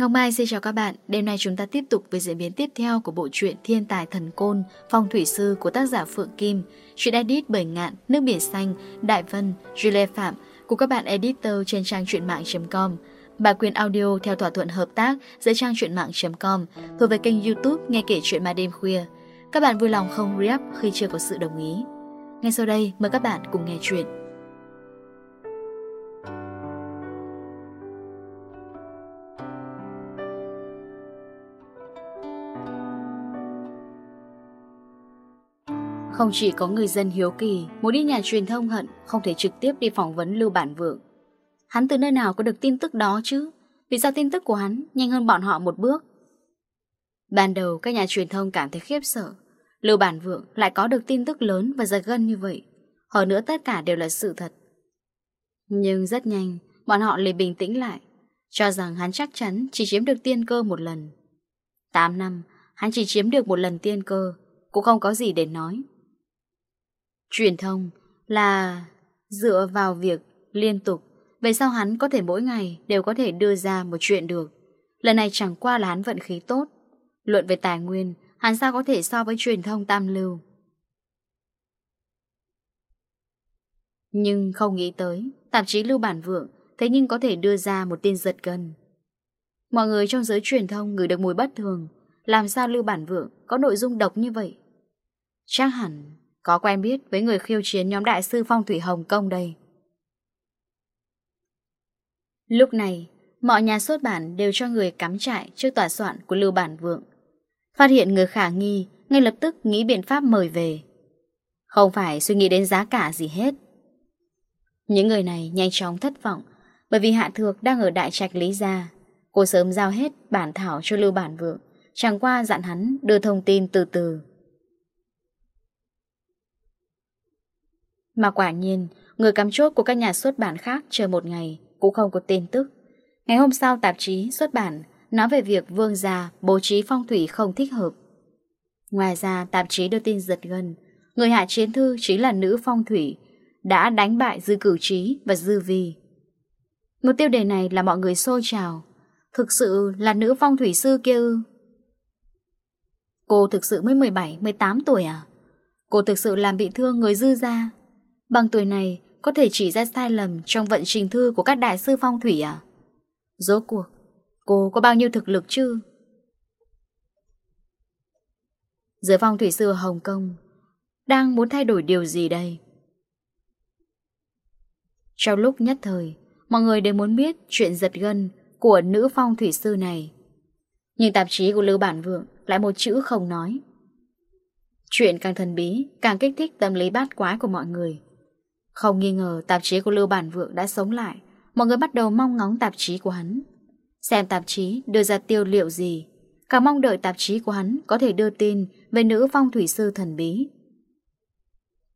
Ngọc Mai xin chào các bạn, đêm nay chúng ta tiếp tục với diễn biến tiếp theo của bộ truyện Thiên tài thần côn, phong thủy sư của tác giả Phượng Kim, chuyện edit bởi Ngạn, Nước Biển Xanh, Đại Vân, Julie Phạm. Của các bạn editor trên trang truyện mạng.com. Bản quyền audio theo thỏa thuận hợp tác giữa trang truyện mạng.com thuộc về kênh youtube nghe kể chuyện ma đêm khuya. Các bạn vui lòng không reup khi chưa có sự đồng ý. Ngay sau đây mời các bạn cùng nghe chuyện. Không chỉ có người dân hiếu kỳ, muốn đi nhà truyền thông hận không thể trực tiếp đi phỏng vấn Lưu Bản Vượng Hắn từ nơi nào có được tin tức đó chứ? Vì sao tin tức của hắn nhanh hơn bọn họ một bước? Ban đầu các nhà truyền thông cảm thấy khiếp sợ. Lưu Bản Vượng lại có được tin tức lớn và giật gân như vậy. Hơn nữa tất cả đều là sự thật. Nhưng rất nhanh, bọn họ liền bình tĩnh lại. Cho rằng hắn chắc chắn chỉ chiếm được tiên cơ một lần. 8 năm, hắn chỉ chiếm được một lần tiên cơ. Cũng không có gì để nói. Truyền thông là dựa vào việc liên tục Vậy sao hắn có thể mỗi ngày đều có thể đưa ra một chuyện được? Lần này chẳng qua là hắn vận khí tốt. Luận về tài nguyên, hắn sao có thể so với truyền thông tam lưu? Nhưng không nghĩ tới, tạp chí Lưu Bản Vượng thế nhưng có thể đưa ra một tin giật gân. Mọi người trong giới truyền thông ngửi được mùi bất thường, làm sao Lưu Bản Vượng có nội dung độc như vậy? Chắc hẳn có quen biết với người khiêu chiến nhóm đại sư phong thủy Hồng Kông đây. Lúc này, mọi nhà xuất bản đều cho người cắm trại trước tòa soạn của Lưu Bản Vượng. Phát hiện người khả nghi, ngay lập tức nghĩ biện pháp mời về. Không phải suy nghĩ đến giá cả gì hết. Những người này nhanh chóng thất vọng bởi vì Hạ Thược đang ở đại trạch Lý Gia. Cô sớm giao hết bản thảo cho Lưu Bản Vượng, chẳng qua dặn hắn đưa thông tin từ từ. Mà quả nhiên, người cắm chốt của các nhà xuất bản khác chờ một ngày cũng không có tin tức. Ngày hôm sau tạp chí xuất bản nói về việc vương gia bố trí phong thủy không thích hợp. Ngoài ra tạp chí đưa tin giật gân, người hạ chiến thư chính là nữ phong thủy, đã đánh bại dư cử trí và dư vi. Một tiêu đề này là mọi người xô trào, thực sự là nữ phong thủy sư kia ư. Cô thực sự mới 17, 18 tuổi à? Cô thực sự làm bị thương người dư gia Bằng tuổi này, có thể chỉ ra sai lầm trong vận trình thư của các đại sư phong thủy à? Rốt cuộc, cô có bao nhiêu thực lực chứ? Giới phong thủy sư Hồng Kông đang muốn thay đổi điều gì đây? Trong lúc nhất thời, mọi người đều muốn biết chuyện giật gân của nữ phong thủy sư này. Nhưng tạp chí của Lưu Bản Vượng lại một chữ không nói. Chuyện càng thần bí, càng kích thích tâm lý bát quái của mọi người. Không nghi ngờ tạp chí của Lưu Bản Vượng đã sống lại, Mọi người bắt đầu mong ngóng tạp chí của hắn. Xem tạp chí đưa ra tiêu liệu gì, Càng mong đợi tạp chí của hắn có thể đưa tin về nữ phong thủy sư thần bí.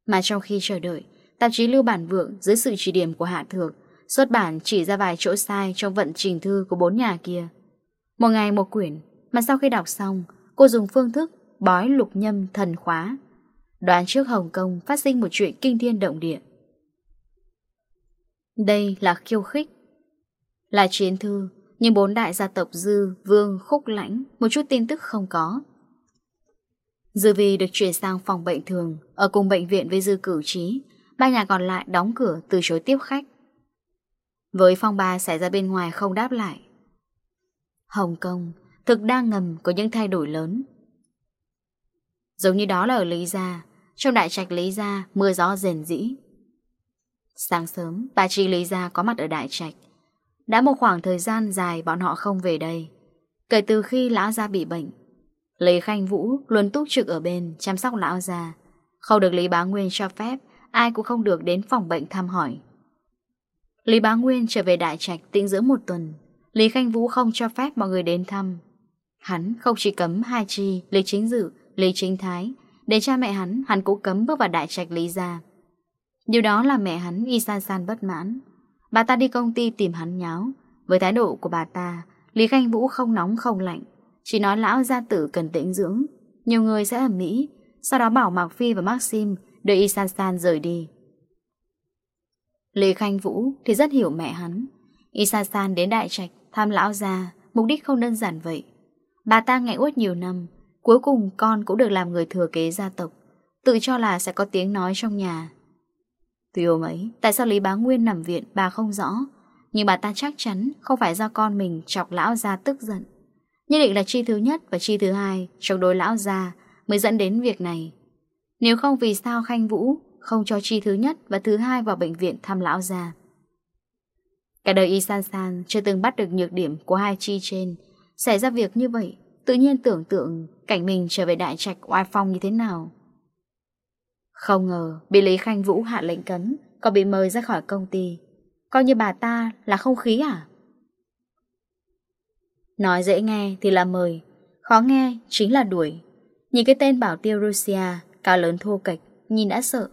Mà trong khi chờ đợi, Tạp chí Lưu Bản Vượng dưới sự chỉ điểm của Hạ Thược, Xuất bản chỉ ra vài chỗ sai trong vận trình thư của bốn nhà kia. Một ngày một quyển, Mà sau khi đọc xong, Cô dùng phương thức bói lục nhâm thần khóa. Đoán trước Hồng Kông phát sinh một chuyện kinh thiên động địa. Đây là khiêu khích. Là chiến thư Nhưng bốn đại gia tộc Dư, Vương, Khúc Lãnh Một chút tin tức không có. Dư Vi được chuyển sang phòng bệnh thường Ở cùng bệnh viện với Dư Cửu Trí. Ba nhà còn lại đóng cửa từ chối tiếp khách. Với phong ba xảy ra bên ngoài không đáp lại. Hồng Kông Thực đang ngầm có những thay đổi lớn. Giống như đó là ở Lý Gia. Trong đại trạch Lý Gia Mưa gió rền rĩ. Sáng sớm, bà chị Lý Gia có mặt ở Đại Trạch. Đã một khoảng thời gian dài bọn họ không về đây. Kể từ khi lão gia bị bệnh, Lý Khanh Vũ luôn túc trực ở bên chăm sóc lão gia. Không được Lý Bá Nguyên cho phép, ai cũng không được đến phòng bệnh thăm hỏi. Lý Bá Nguyên trở về Đại Trạch tĩnh dưỡng một tuần. Lý Khanh Vũ không cho phép mọi người đến thăm. Hắn không chỉ cấm hai chi, Lý Chính Dự, Lý Chính Thái. Để cha mẹ hắn, hắn cũng cấm bước vào Đại Trạch Lý Gia. Điều đó là mẹ hắn Y San San bất mãn. Bà ta đi công ty tìm hắn nháo. Với thái độ của bà ta, Lý Khanh Vũ không nóng không lạnh. Chỉ nói lão gia tử cần tĩnh dưỡng. Nhiều người sẽ ở Mỹ Sau đó bảo Mạc Phi và Maxim Đưa Y San San rời đi. Lý Khanh Vũ thì rất hiểu mẹ hắn. Y San San đến đại trạch Thăm lão gia, Mục đích không đơn giản vậy. Bà ta ngại uất nhiều năm, Cuối cùng con cũng được làm người thừa kế gia tộc, Tự cho là sẽ có tiếng nói trong nhà. Tuy hôm ấy, tại sao Lý Bá Nguyên nằm viện bà không rõ, nhưng bà ta chắc chắn không phải do con mình chọc lão ra tức giận. Nhất định là chi thứ nhất và chi thứ hai trong đối lão ra mới dẫn đến việc này. Nếu không vì sao Khanh Vũ không cho chi thứ nhất và thứ hai vào bệnh viện thăm lão ra. Cả đời Y San San chưa từng bắt được nhược điểm của hai chi trên. Xảy ra việc như vậy, tự nhiên tưởng tượng cảnh mình trở về đại trạch oai phong như thế nào. Không ngờ bị Lý Khanh Vũ hạ lệnh cấm, Còn bị mời ra khỏi công ty. Coi như bà ta là không khí à? Nói dễ nghe thì là mời, Khó nghe chính là đuổi. Nhìn cái tên bảo tiêu Russia Cao lớn thô kịch Nhìn đã sợ.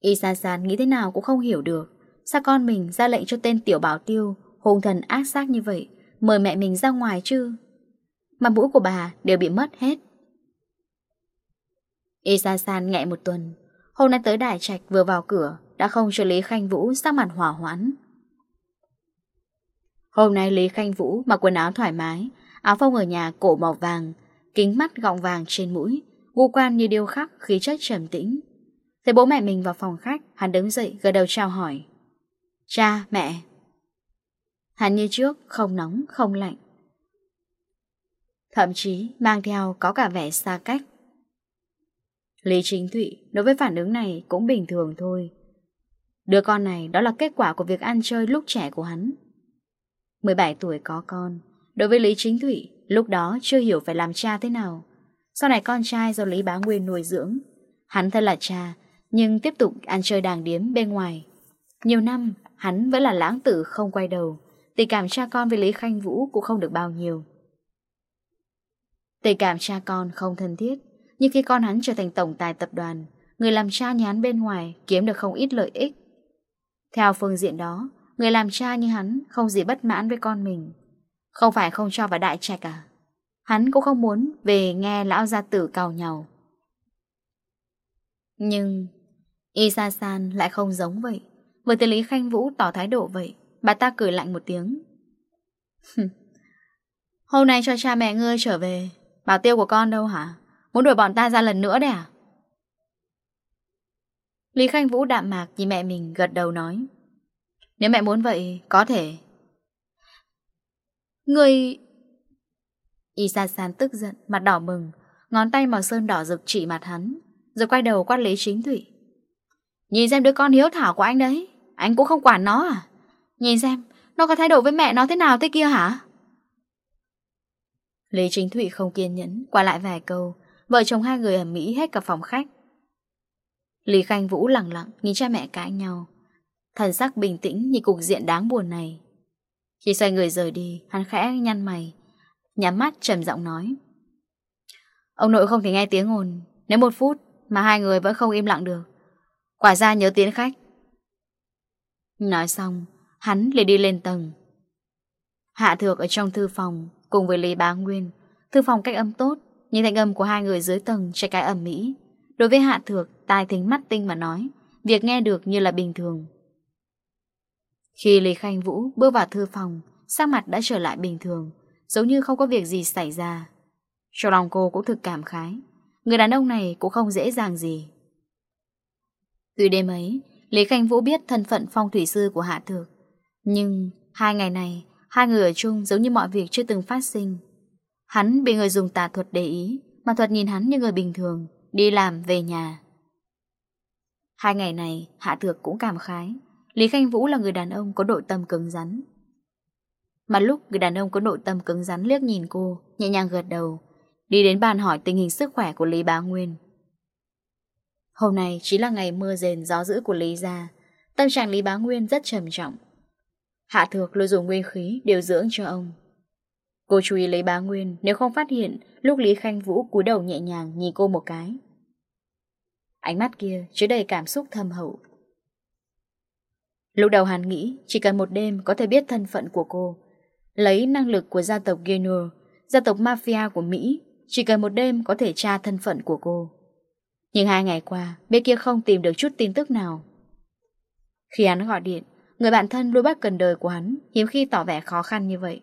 Y san san nghĩ thế nào cũng không hiểu được, Sao con mình ra lệnh cho tên tiểu bảo tiêu Hùng thần ác xác như vậy, Mời mẹ mình ra ngoài chứ? Mà mũi của bà đều bị mất hết. Y san san nghẹ một tuần. Hôm nay tới đại trạch vừa vào cửa Đã không cho Lý Khanh Vũ sắc mặt hỏa hoãn. Hôm nay Lý Khanh Vũ mặc quần áo thoải mái Áo phông ở nhà cổ màu vàng Kính mắt gọng vàng trên mũi Gu quan như điêu khắc khí chất trầm tĩnh. Thấy bố mẹ mình vào phòng khách Hắn đứng dậy gật đầu chào hỏi. Cha, mẹ. Hắn như trước không nóng không lạnh. Thậm chí mang theo có cả vẻ xa cách. Lý Chính Thụy đối với phản ứng này cũng bình thường thôi. Đứa con này đó là kết quả của việc ăn chơi lúc trẻ của hắn. 17 tuổi có con, đối với Lý Chính Thụy lúc đó chưa hiểu phải làm cha thế nào. Sau này con trai do Lý Bá Nguyên nuôi dưỡng. Hắn thân là cha, nhưng tiếp tục ăn chơi đàng điếm bên ngoài. Nhiều năm, hắn vẫn là lãng tử không quay đầu. Tình cảm cha con với Lý Khanh Vũ cũng không được bao nhiêu. Tình cảm cha con không thân thiết nhưng khi con hắn trở thành tổng tài tập đoàn, Người làm cha như hắn bên ngoài Kiếm được không ít lợi ích. Theo phương diện đó, Người làm cha như hắn không gì bất mãn với con mình. Không phải không cho vào đại trạch à? Hắn cũng không muốn Về nghe lão gia tử cào nhau Nhưng Isa San lại không giống vậy. Vừa tới Lý Khanh Vũ tỏ thái độ vậy, Bà ta cười lạnh một tiếng. Hôm nay cho cha mẹ ngươi trở về, Bảo tiêu của con đâu hả? Muốn đuổi bọn ta ra lần nữa đấy à? Lý Khanh Vũ đạm mạc nhìn mẹ mình gật đầu nói. Nếu mẹ muốn vậy, có thể. Người... Y Sa San tức giận, mặt đỏ mừng, ngón tay màu sơn đỏ rực chỉ mặt hắn, rồi quay đầu quát Lý chính thủy. Nhìn xem đứa con hiếu thảo của anh đấy, anh cũng không quản nó à? Nhìn xem, nó có thái độ với mẹ nó thế nào thế kia hả? Lý Chính Thụy không kiên nhẫn, qua lại vài câu, Vợ chồng hai người ở mỹ hết cả phòng khách. Lý Khanh Vũ lặng lặng Nhìn cha mẹ cãi nhau. Thần sắc bình tĩnh như cục diện đáng buồn này. Khi xoay người rời đi, Hắn khẽ nhăn mày, Nhắm mắt trầm giọng nói. Ông nội không thể nghe tiếng ồn, Nếu một phút mà hai người vẫn không im lặng được. Quả ra nhớ tiếng khách. Nói xong, Hắn liền đi lên tầng. Hạ thược ở trong thư phòng Cùng với Lý Bá Nguyên. Thư phòng cách âm tốt Nhìn thanh âm của hai người dưới tầng Trái cái ẩm mỹ. Đối với hạ thược tài thính mắt tinh mà nói, Việc nghe được như là bình thường. Khi Lý Khanh Vũ bước vào thư phòng, Sắc mặt đã trở lại bình thường, Giống như không có việc gì xảy ra. Trong lòng cô cũng thực cảm khái, Người đàn ông này cũng không dễ dàng gì. Từ đêm ấy, Lý Khanh Vũ biết thân phận phong thủy sư của Hạ Thược, Nhưng hai ngày này, Hai người ở chung giống như mọi việc chưa từng phát sinh. Hắn bị người dùng tà thuật để ý, mà thuật nhìn hắn như người bình thường, đi làm về nhà. Hai ngày này, Hạ Thược cũng cảm khái, Lý Khanh Vũ là người đàn ông có nội tâm cứng rắn. Mà lúc người đàn ông có nội tâm cứng rắn liếc nhìn cô, nhẹ nhàng gật đầu, đi đến bàn hỏi tình hình sức khỏe của Lý Bá Nguyên. Hôm nay chỉ là ngày mưa rền gió dữ của Lý Gia, tâm trạng Lý Bá Nguyên rất trầm trọng. Hạ Thược luôn dùng nguyên khí điều dưỡng cho ông. Cô chú ý lấy bá Nguyên, Nếu không phát hiện, Lúc Lý Khanh Vũ cúi đầu nhẹ nhàng nhìn cô một cái. Ánh mắt kia chứa đầy cảm xúc thâm hậu. Lúc đầu hàn nghĩ Chỉ cần một đêm có thể biết thân phận của cô, Lấy năng lực của gia tộc Genua, Gia tộc Mafia của Mỹ, Chỉ cần một đêm có thể tra thân phận của cô. Nhưng hai ngày qua, Bên kia không tìm được chút tin tức nào. Khi hắn gọi điện, Người bạn thân đôi bác cần đời của hắn Hiếm khi tỏ vẻ khó khăn như vậy.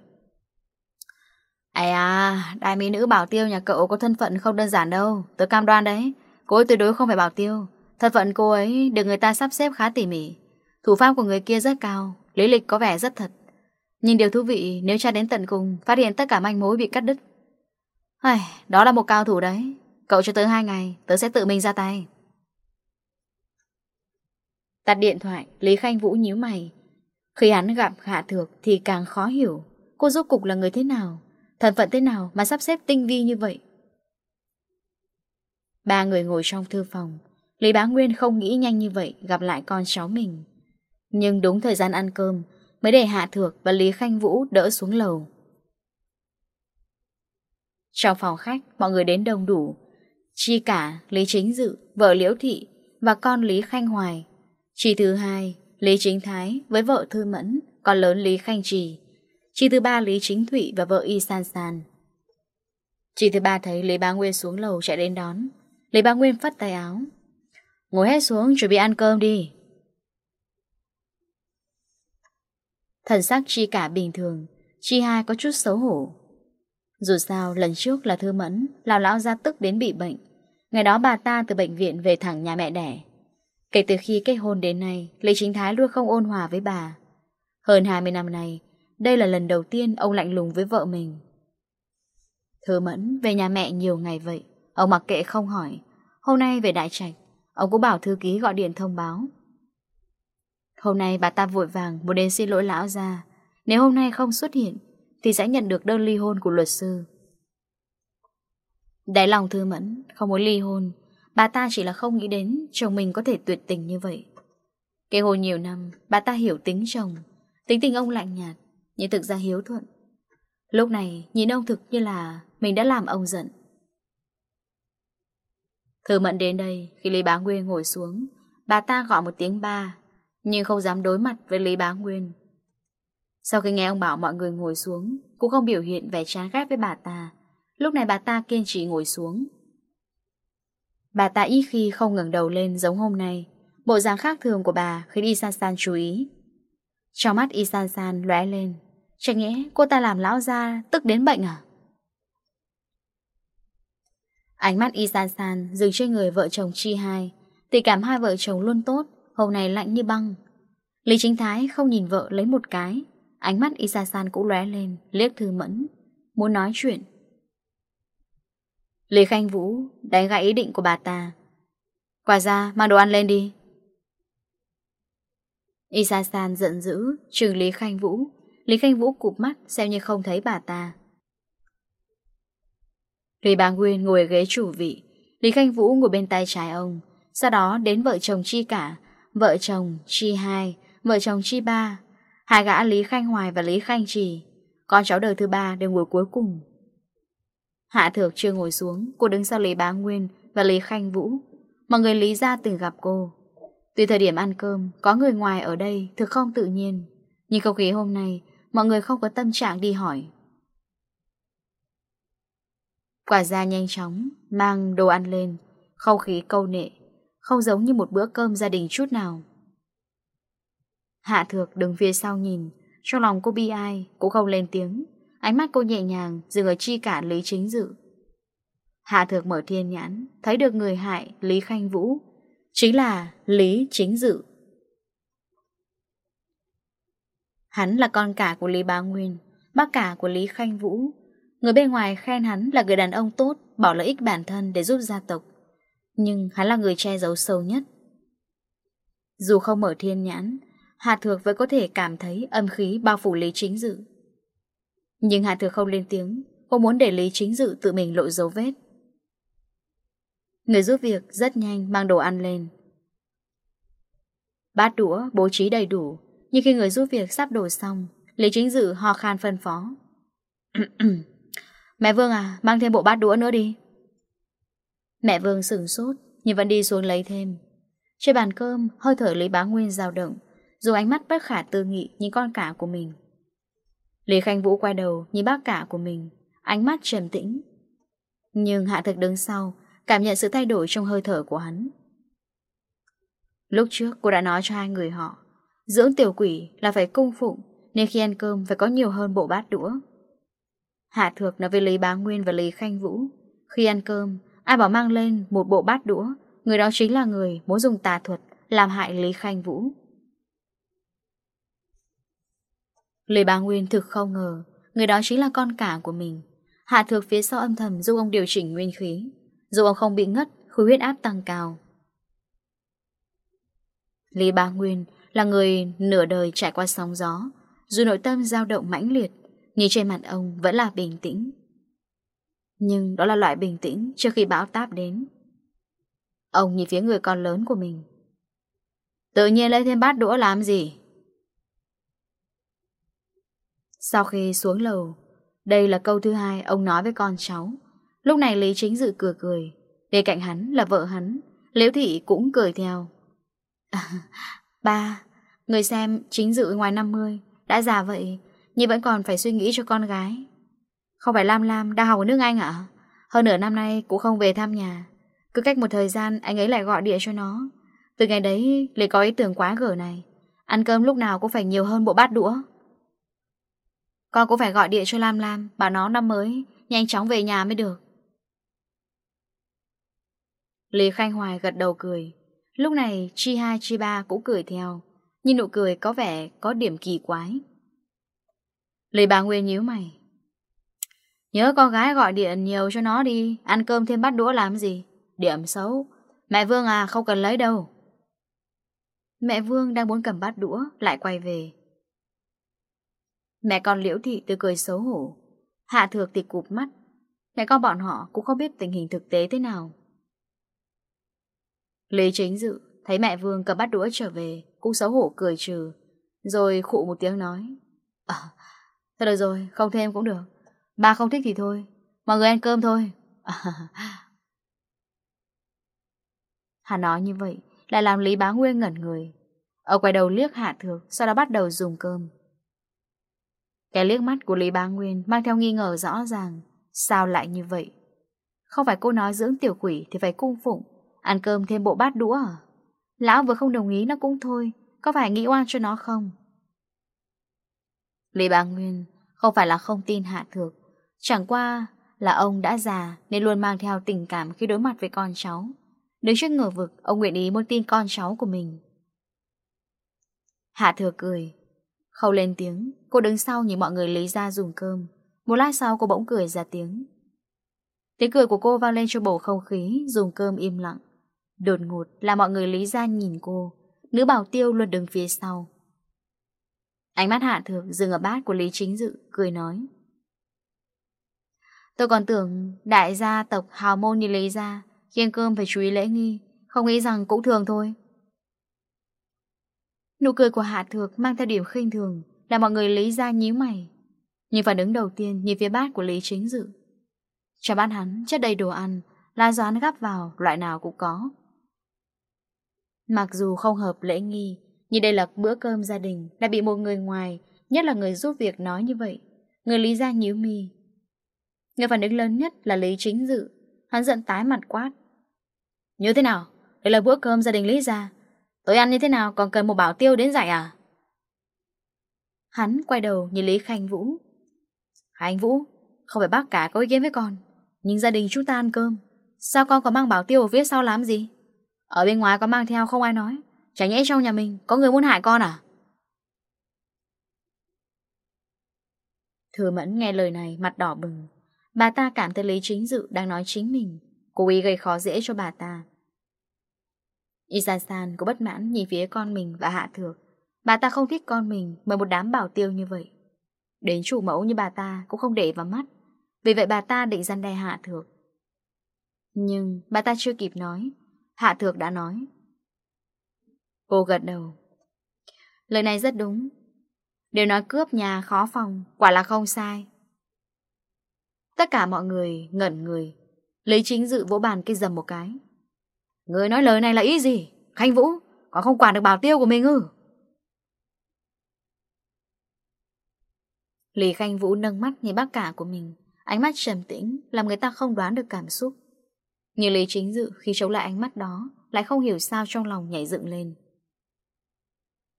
Ây à, đại mỹ nữ bảo tiêu nhà cậu có thân phận không đơn giản đâu, tớ cam đoan đấy. Cô ấy tuyệt đối không phải bảo tiêu. Thân phận cô ấy được người ta sắp xếp khá tỉ mỉ. Thủ pháp của người kia rất cao, lý lịch có vẻ rất thật. Nhưng điều thú vị, nếu tra đến tận cùng, phát hiện tất cả manh mối bị cắt đứt. Ai, đó là một cao thủ đấy. Cậu cho tớ hai ngày, tớ sẽ tự mình ra tay. Tắt điện thoại, Lý Khanh Vũ nhíu mày. Khi hắn gặp Hạ Thược thì càng khó hiểu. Cô giúp cục là người thế nào? Thần phận thế nào mà sắp xếp tinh vi như vậy? Ba người ngồi trong thư phòng. Lý Bá Nguyên không nghĩ nhanh như vậy Gặp lại con cháu mình. Nhưng đúng thời gian ăn cơm Mới để Hạ Thược và Lý Khanh Vũ đỡ xuống lầu. Trong phòng khách, Mọi người đến đông đủ. Chi cả, Lý Chính Dự, Vợ Liễu Thị Và con Lý Khanh Hoài. Chi thứ hai, Lý Chính Thái với vợ Thư Mẫn, Con lớn Lý Khanh Trì. Chị thứ ba Lý Chính Thụy và vợ Y San San. Chị thứ ba thấy Lý Bá Nguyên xuống lầu chạy đến đón. Lý Bá Nguyên phát tay áo. Ngồi hết xuống chuẩn bị ăn cơm đi. Thần sắc chi cả bình thường, chi hai có chút xấu hổ. Dù sao, lần trước là thư mẫn, lão lão ra tức đến bị bệnh. Ngày đó bà ta từ bệnh viện về thẳng nhà mẹ đẻ. Kể từ khi kết hôn đến nay, Lý Chính Thái luôn không ôn hòa với bà. Hơn 20 năm nay, đây là lần đầu tiên ông lạnh lùng với vợ mình. Thư Mẫn về nhà mẹ nhiều ngày vậy, ông mặc kệ không hỏi. Hôm nay về đại trạch, ông cũng bảo thư ký gọi điện thông báo. Hôm nay bà ta vội vàng muốn đến xin lỗi lão ra. Nếu hôm nay không xuất hiện, thì sẽ nhận được đơn ly hôn của luật sư. Đáy lòng Thư Mẫn không muốn ly hôn, bà ta chỉ là không nghĩ đến chồng mình có thể tuyệt tình như vậy. Kể hồi nhiều năm, bà ta hiểu tính chồng, tính tình ông lạnh nhạt, nhưng thực ra hiếu thuận. Lúc này nhìn ông thực như là mình đã làm ông giận. Thư mận đến đây khi Lý Bá Nguyên ngồi xuống, bà ta gọi một tiếng ba, nhưng không dám đối mặt với Lý Bá Nguyên. Sau khi nghe ông bảo mọi người ngồi xuống, cũng không biểu hiện vẻ chán ghét với bà ta. Lúc này bà ta kiên trì ngồi xuống. Bà ta ít khi không ngừng đầu lên giống hôm nay, bộ dáng khác thường của bà khi đi san san chú ý. Trong mắt Y San San lóe lên. Chẳng nhẽ cô ta làm lão ra Tức đến bệnh à? Ánh mắt Y San San dừng trên người vợ chồng Chi Hai. Tình cảm hai vợ chồng luôn tốt, Hôm nay lạnh như băng. Lý Chính Thái không nhìn vợ lấy một cái. Ánh mắt Y San San cũng lóe lên, Liếc thư mẫn. Muốn nói chuyện. Lý Khanh Vũ đánh gãy ý định của bà ta. Quả ra, mang đồ ăn lên đi. Y san san giận dữ, trừ Lý Khanh Vũ. Lý Khanh Vũ cụp mắt, xem như không thấy bà ta. Lý bà Nguyên ngồi ghế chủ vị. Lý Khanh Vũ ngồi bên tay trái ông. Sau đó đến vợ chồng Chi Cả, vợ chồng Chi Hai, vợ chồng Chi Ba. Hai gã Lý Khanh Hoài và Lý Khanh Trì. Con cháu đời thứ ba đều ngồi cuối cùng. Hạ Thược chưa ngồi xuống, cô đứng sau Lý Bá Nguyên và Lý Khanh Vũ. Mọi người Lý ra từng gặp cô. Tuy thời điểm ăn cơm, có người ngoài ở đây thực không tự nhiên, nhưng không khí hôm nay, mọi người không có tâm trạng đi hỏi. Quả ra nhanh chóng, mang đồ ăn lên, không khí câu nệ, không giống như một bữa cơm gia đình chút nào. Hạ thược đứng phía sau nhìn, trong lòng cô bi ai, cũng không lên tiếng, ánh mắt cô nhẹ nhàng dừng ở chi cản Lý Chính Dự. Hạ thược mở thiên nhãn, thấy được người hại Lý Khanh Vũ, Chính là Lý Chính Dự. Hắn là con cả của Lý Bá Nguyên, Bác cả của Lý Khanh Vũ. Người bên ngoài khen hắn là người đàn ông tốt, Bỏ lợi ích bản thân để giúp gia tộc. Nhưng hắn là người che giấu sâu nhất. Dù không mở thiên nhãn, Hà Thược vẫn có thể cảm thấy âm khí bao phủ Lý Chính Dự. Nhưng Hà Thược không lên tiếng, Cô muốn để Lý Chính Dự tự mình lộ dấu vết. Người giúp việc rất nhanh mang đồ ăn lên. Bát đũa bố trí đầy đủ, Nhưng khi người giúp việc sắp đồ xong, Lý Chính Dự ho khan phân phó. Mẹ Vương à Mang thêm bộ bát đũa nữa đi. Mẹ Vương sửng sốt, Nhưng vẫn đi xuống lấy thêm. Trên bàn cơm, hơi thở Lý Bá Nguyên dao động, Dù ánh mắt bất khả tư nghị như con cả của mình. Lý Khanh Vũ quay đầu như bác cả của mình, Ánh mắt trầm tĩnh. Nhưng Hạ Thực đứng sau Cảm nhận sự thay đổi trong hơi thở của hắn. Lúc trước cô đã nói cho hai người họ, Dưỡng tiểu quỷ là phải cung phụng, Nên khi ăn cơm phải có nhiều hơn bộ bát đũa. Hạ thược nói với Lý Bá Nguyên và Lý Khanh Vũ, Khi ăn cơm, Ai bảo mang lên một bộ bát đũa, Người đó chính là người muốn dùng tà thuật Làm hại Lý Khanh Vũ. Lý Bá Nguyên thực không ngờ, Người đó chính là con cả của mình. Hạ thược phía sau âm thầm giúp ông điều chỉnh nguyên khí. Dù ông không bị ngất, Khối huyết áp tăng cao. Lý Ba Nguyên Là người nửa đời trải qua sóng gió. Dù nội tâm dao động mãnh liệt Nhưng trên mặt ông vẫn là bình tĩnh. Nhưng đó là loại bình tĩnh Trước khi bão táp đến. Ông nhìn phía người con lớn của mình. Tự nhiên lấy thêm bát đũa làm gì? Sau khi xuống lầu, Đây là câu thứ hai ông nói với con cháu. Lúc này Lý Chính Dự cười cười. Bên cạnh hắn là vợ hắn. Liễu Thị cũng cười theo. À, Ba Người xem Chính Dự ngoài 50 Đã già vậy Nhưng vẫn còn phải suy nghĩ cho con gái. Không phải Lam Lam đang học ở nước Anh ạ? Hơn nửa năm nay cũng không về thăm nhà. Cứ cách một thời gian anh ấy lại gọi địa cho nó. Từ ngày đấy Lý có ý tưởng quá gở này. Ăn cơm lúc nào cũng phải nhiều hơn bộ bát đũa. Con cũng phải gọi địa cho Lam Lam Bảo nó năm mới Nhanh chóng về nhà mới được. Lý Khanh Hoài gật đầu cười. Lúc này, Chi hai, Chi ba cũng cười theo. Nhưng nụ cười có vẻ có điểm kỳ quái. Lý bà Nguyên nhíu mày. Nhớ con gái gọi điện nhiều cho nó đi, Ăn cơm thêm bát đũa làm gì? Điểm xấu. Mẹ Vương à không cần lấy đâu. Mẹ Vương đang muốn cầm bát đũa, Lại quay về. Mẹ con liễu thị từ cười xấu hổ. Hạ thược thì cụp mắt. Mẹ con bọn họ cũng không biết tình hình thực tế thế nào. Lý chính dự Thấy mẹ Vương cầm bát đũa trở về Cũng xấu hổ cười trừ Rồi khụ một tiếng nói à, Thôi được rồi không thêm cũng được Ba không thích thì thôi Mọi người ăn cơm thôi. Hà nói như vậy Lại làm Lý bá Nguyên ngẩn người. Ông quay đầu liếc hạ thược Sau đó bắt đầu dùng cơm. Cái liếc mắt của Lý bá Nguyên Mang theo nghi ngờ rõ ràng Sao lại như vậy? Không phải cô nói dưỡng tiểu quỷ thì phải cung phụng Ăn cơm thêm bộ bát đũa? Lão vừa không đồng ý nó cũng thôi, Có phải nghĩ oan cho nó không? Lý Bá Nguyên Không phải là không tin Hạ Thược. Chẳng qua là ông đã già Nên luôn mang theo tình cảm khi đối mặt với con cháu. Đứng trước ngờ vực, Ông nguyện ý muốn tin con cháu của mình. Hạ Thược cười, Khâu lên tiếng, Cô đứng sau nhìn mọi người lấy ra dùng cơm. Một lát sau cô bỗng cười ra tiếng. Tiếng cười của cô vang lên cho bầu không khí, Dùng cơm im lặng. Đột ngột là mọi người lý ra nhìn cô. Nữ bảo tiêu luôn đứng phía sau. Ánh mắt hạ thượng dừng ở bát của Lý Chính Dự, Cười nói. Tôi còn tưởng đại gia tộc hào môn như Lý gia Khi cơm phải chú ý lễ nghi, Không nghĩ rằng cũng thường thôi. Nụ cười của Hạ Thược mang theo điểm khinh thường Là mọi người Lý ra nhíu mày. Nhưng phản ứng đầu tiên nhìn phía bát của Lý Chính Dự. Trong bát hắn chất đầy đồ ăn Là do hắn gắp vào, loại nào cũng có. Mặc dù không hợp lễ nghi, nhưng đây là bữa cơm gia đình, đã bị một người ngoài, nhất là người giúp việc nói như vậy. Người Lý gia nhíu mi. Người phản ứng lớn nhất là Lý Chính Dự. Hắn giận tái mặt quát. Như thế nào? Đây là bữa cơm gia đình Lý gia. Tôi ăn như thế nào còn cần một bảo tiêu đến giải à? Hắn quay đầu nhìn Lý Khanh Vũ. Khanh Vũ, không phải bác cả có ý kiến với con. Nhưng gia đình chúng ta ăn cơm. Sao con có mang bảo tiêu ở phía sau làm gì? Ở bên ngoài có mang theo không ai nói. Chả nhẽ trong nhà mình có người muốn hại con à? Thừa mẫn nghe lời này, mặt đỏ bừng. Bà ta cảm thấy Lý Chính Dự đang nói chính mình. Cố ý gây khó dễ cho bà ta. Isasan có bất mãn nhìn phía con mình và Hạ Thược. Bà ta không thích con mình mời một đám bảo tiêu như vậy. Đến chủ mẫu như bà ta cũng không để vào mắt. Vì vậy bà ta định gian đe Hạ Thược. Nhưng bà ta chưa kịp nói. Hạ thược đã nói. Cô gật đầu. Lời này rất đúng. Đều nói cướp nhà khó phòng, Quả là không sai. Tất cả mọi người ngẩn người, Lấy chính dự vỗ bàn cái dầm một cái. Người nói lời này là ý gì? Khanh Vũ Còn không quản được bảo tiêu của mình ư? Lý Khanh Vũ nâng mắt nhìn bác cả của mình. Ánh mắt trầm tĩnh, Làm người ta không đoán được cảm xúc như Lý Chính Dự khi chống lại ánh mắt đó Lại không hiểu sao trong lòng nhảy dựng lên.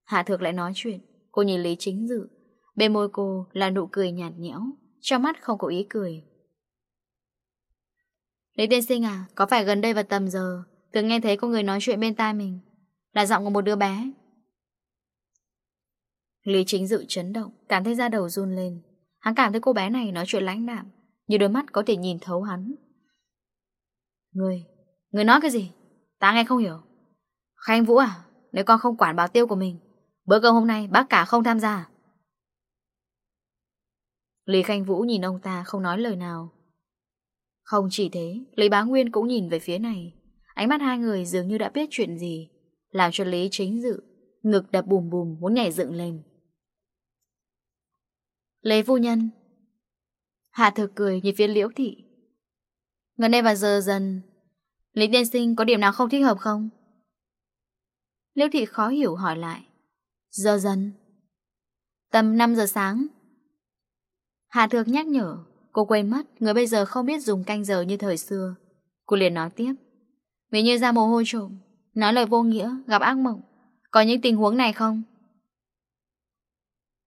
Hạ Thược lại nói chuyện, Cô nhìn Lý Chính Dự Bên môi cô là nụ cười nhạt nhẽo, Trong mắt không có ý cười. Lý Tiên Sinh à Có phải gần đây vào tầm giờ, Từng nghe thấy có người nói chuyện bên tai mình, Là giọng của một đứa bé? Lý Chính Dự chấn động, Cảm thấy da đầu run lên. Hắn cảm thấy cô bé này nói chuyện lãnh đạm, Như đôi mắt có thể nhìn thấu hắn. Người, người nói cái gì? Ta nghe không hiểu. Khanh Vũ à, nếu con không quản bảo tiêu của mình, bữa cơm hôm nay bác cả không tham gia? À? Lý Khanh Vũ nhìn ông ta không nói lời nào. Không chỉ thế, Lý Bá Nguyên cũng nhìn về phía này. Ánh mắt hai người dường như đã biết chuyện gì, làm cho Lý chính dự, ngực đập bùm bùm muốn nhảy dựng lên. Lê Phu Nhân Hạ thực cười nhìn phía Liễu Thị, Gần đây và giờ dần. Lý tiên sinh có điểm nào không thích hợp không? Liêu thị khó hiểu hỏi lại. Giờ dần. Tầm 5 giờ sáng. Hà Thược nhắc nhở. Cô quên mất Người bây giờ không biết dùng canh giờ như thời xưa. Cô liền nói tiếp. Vì như ra mồ hôi trộm Nói lời vô nghĩa Gặp ác mộng. Có những tình huống này không?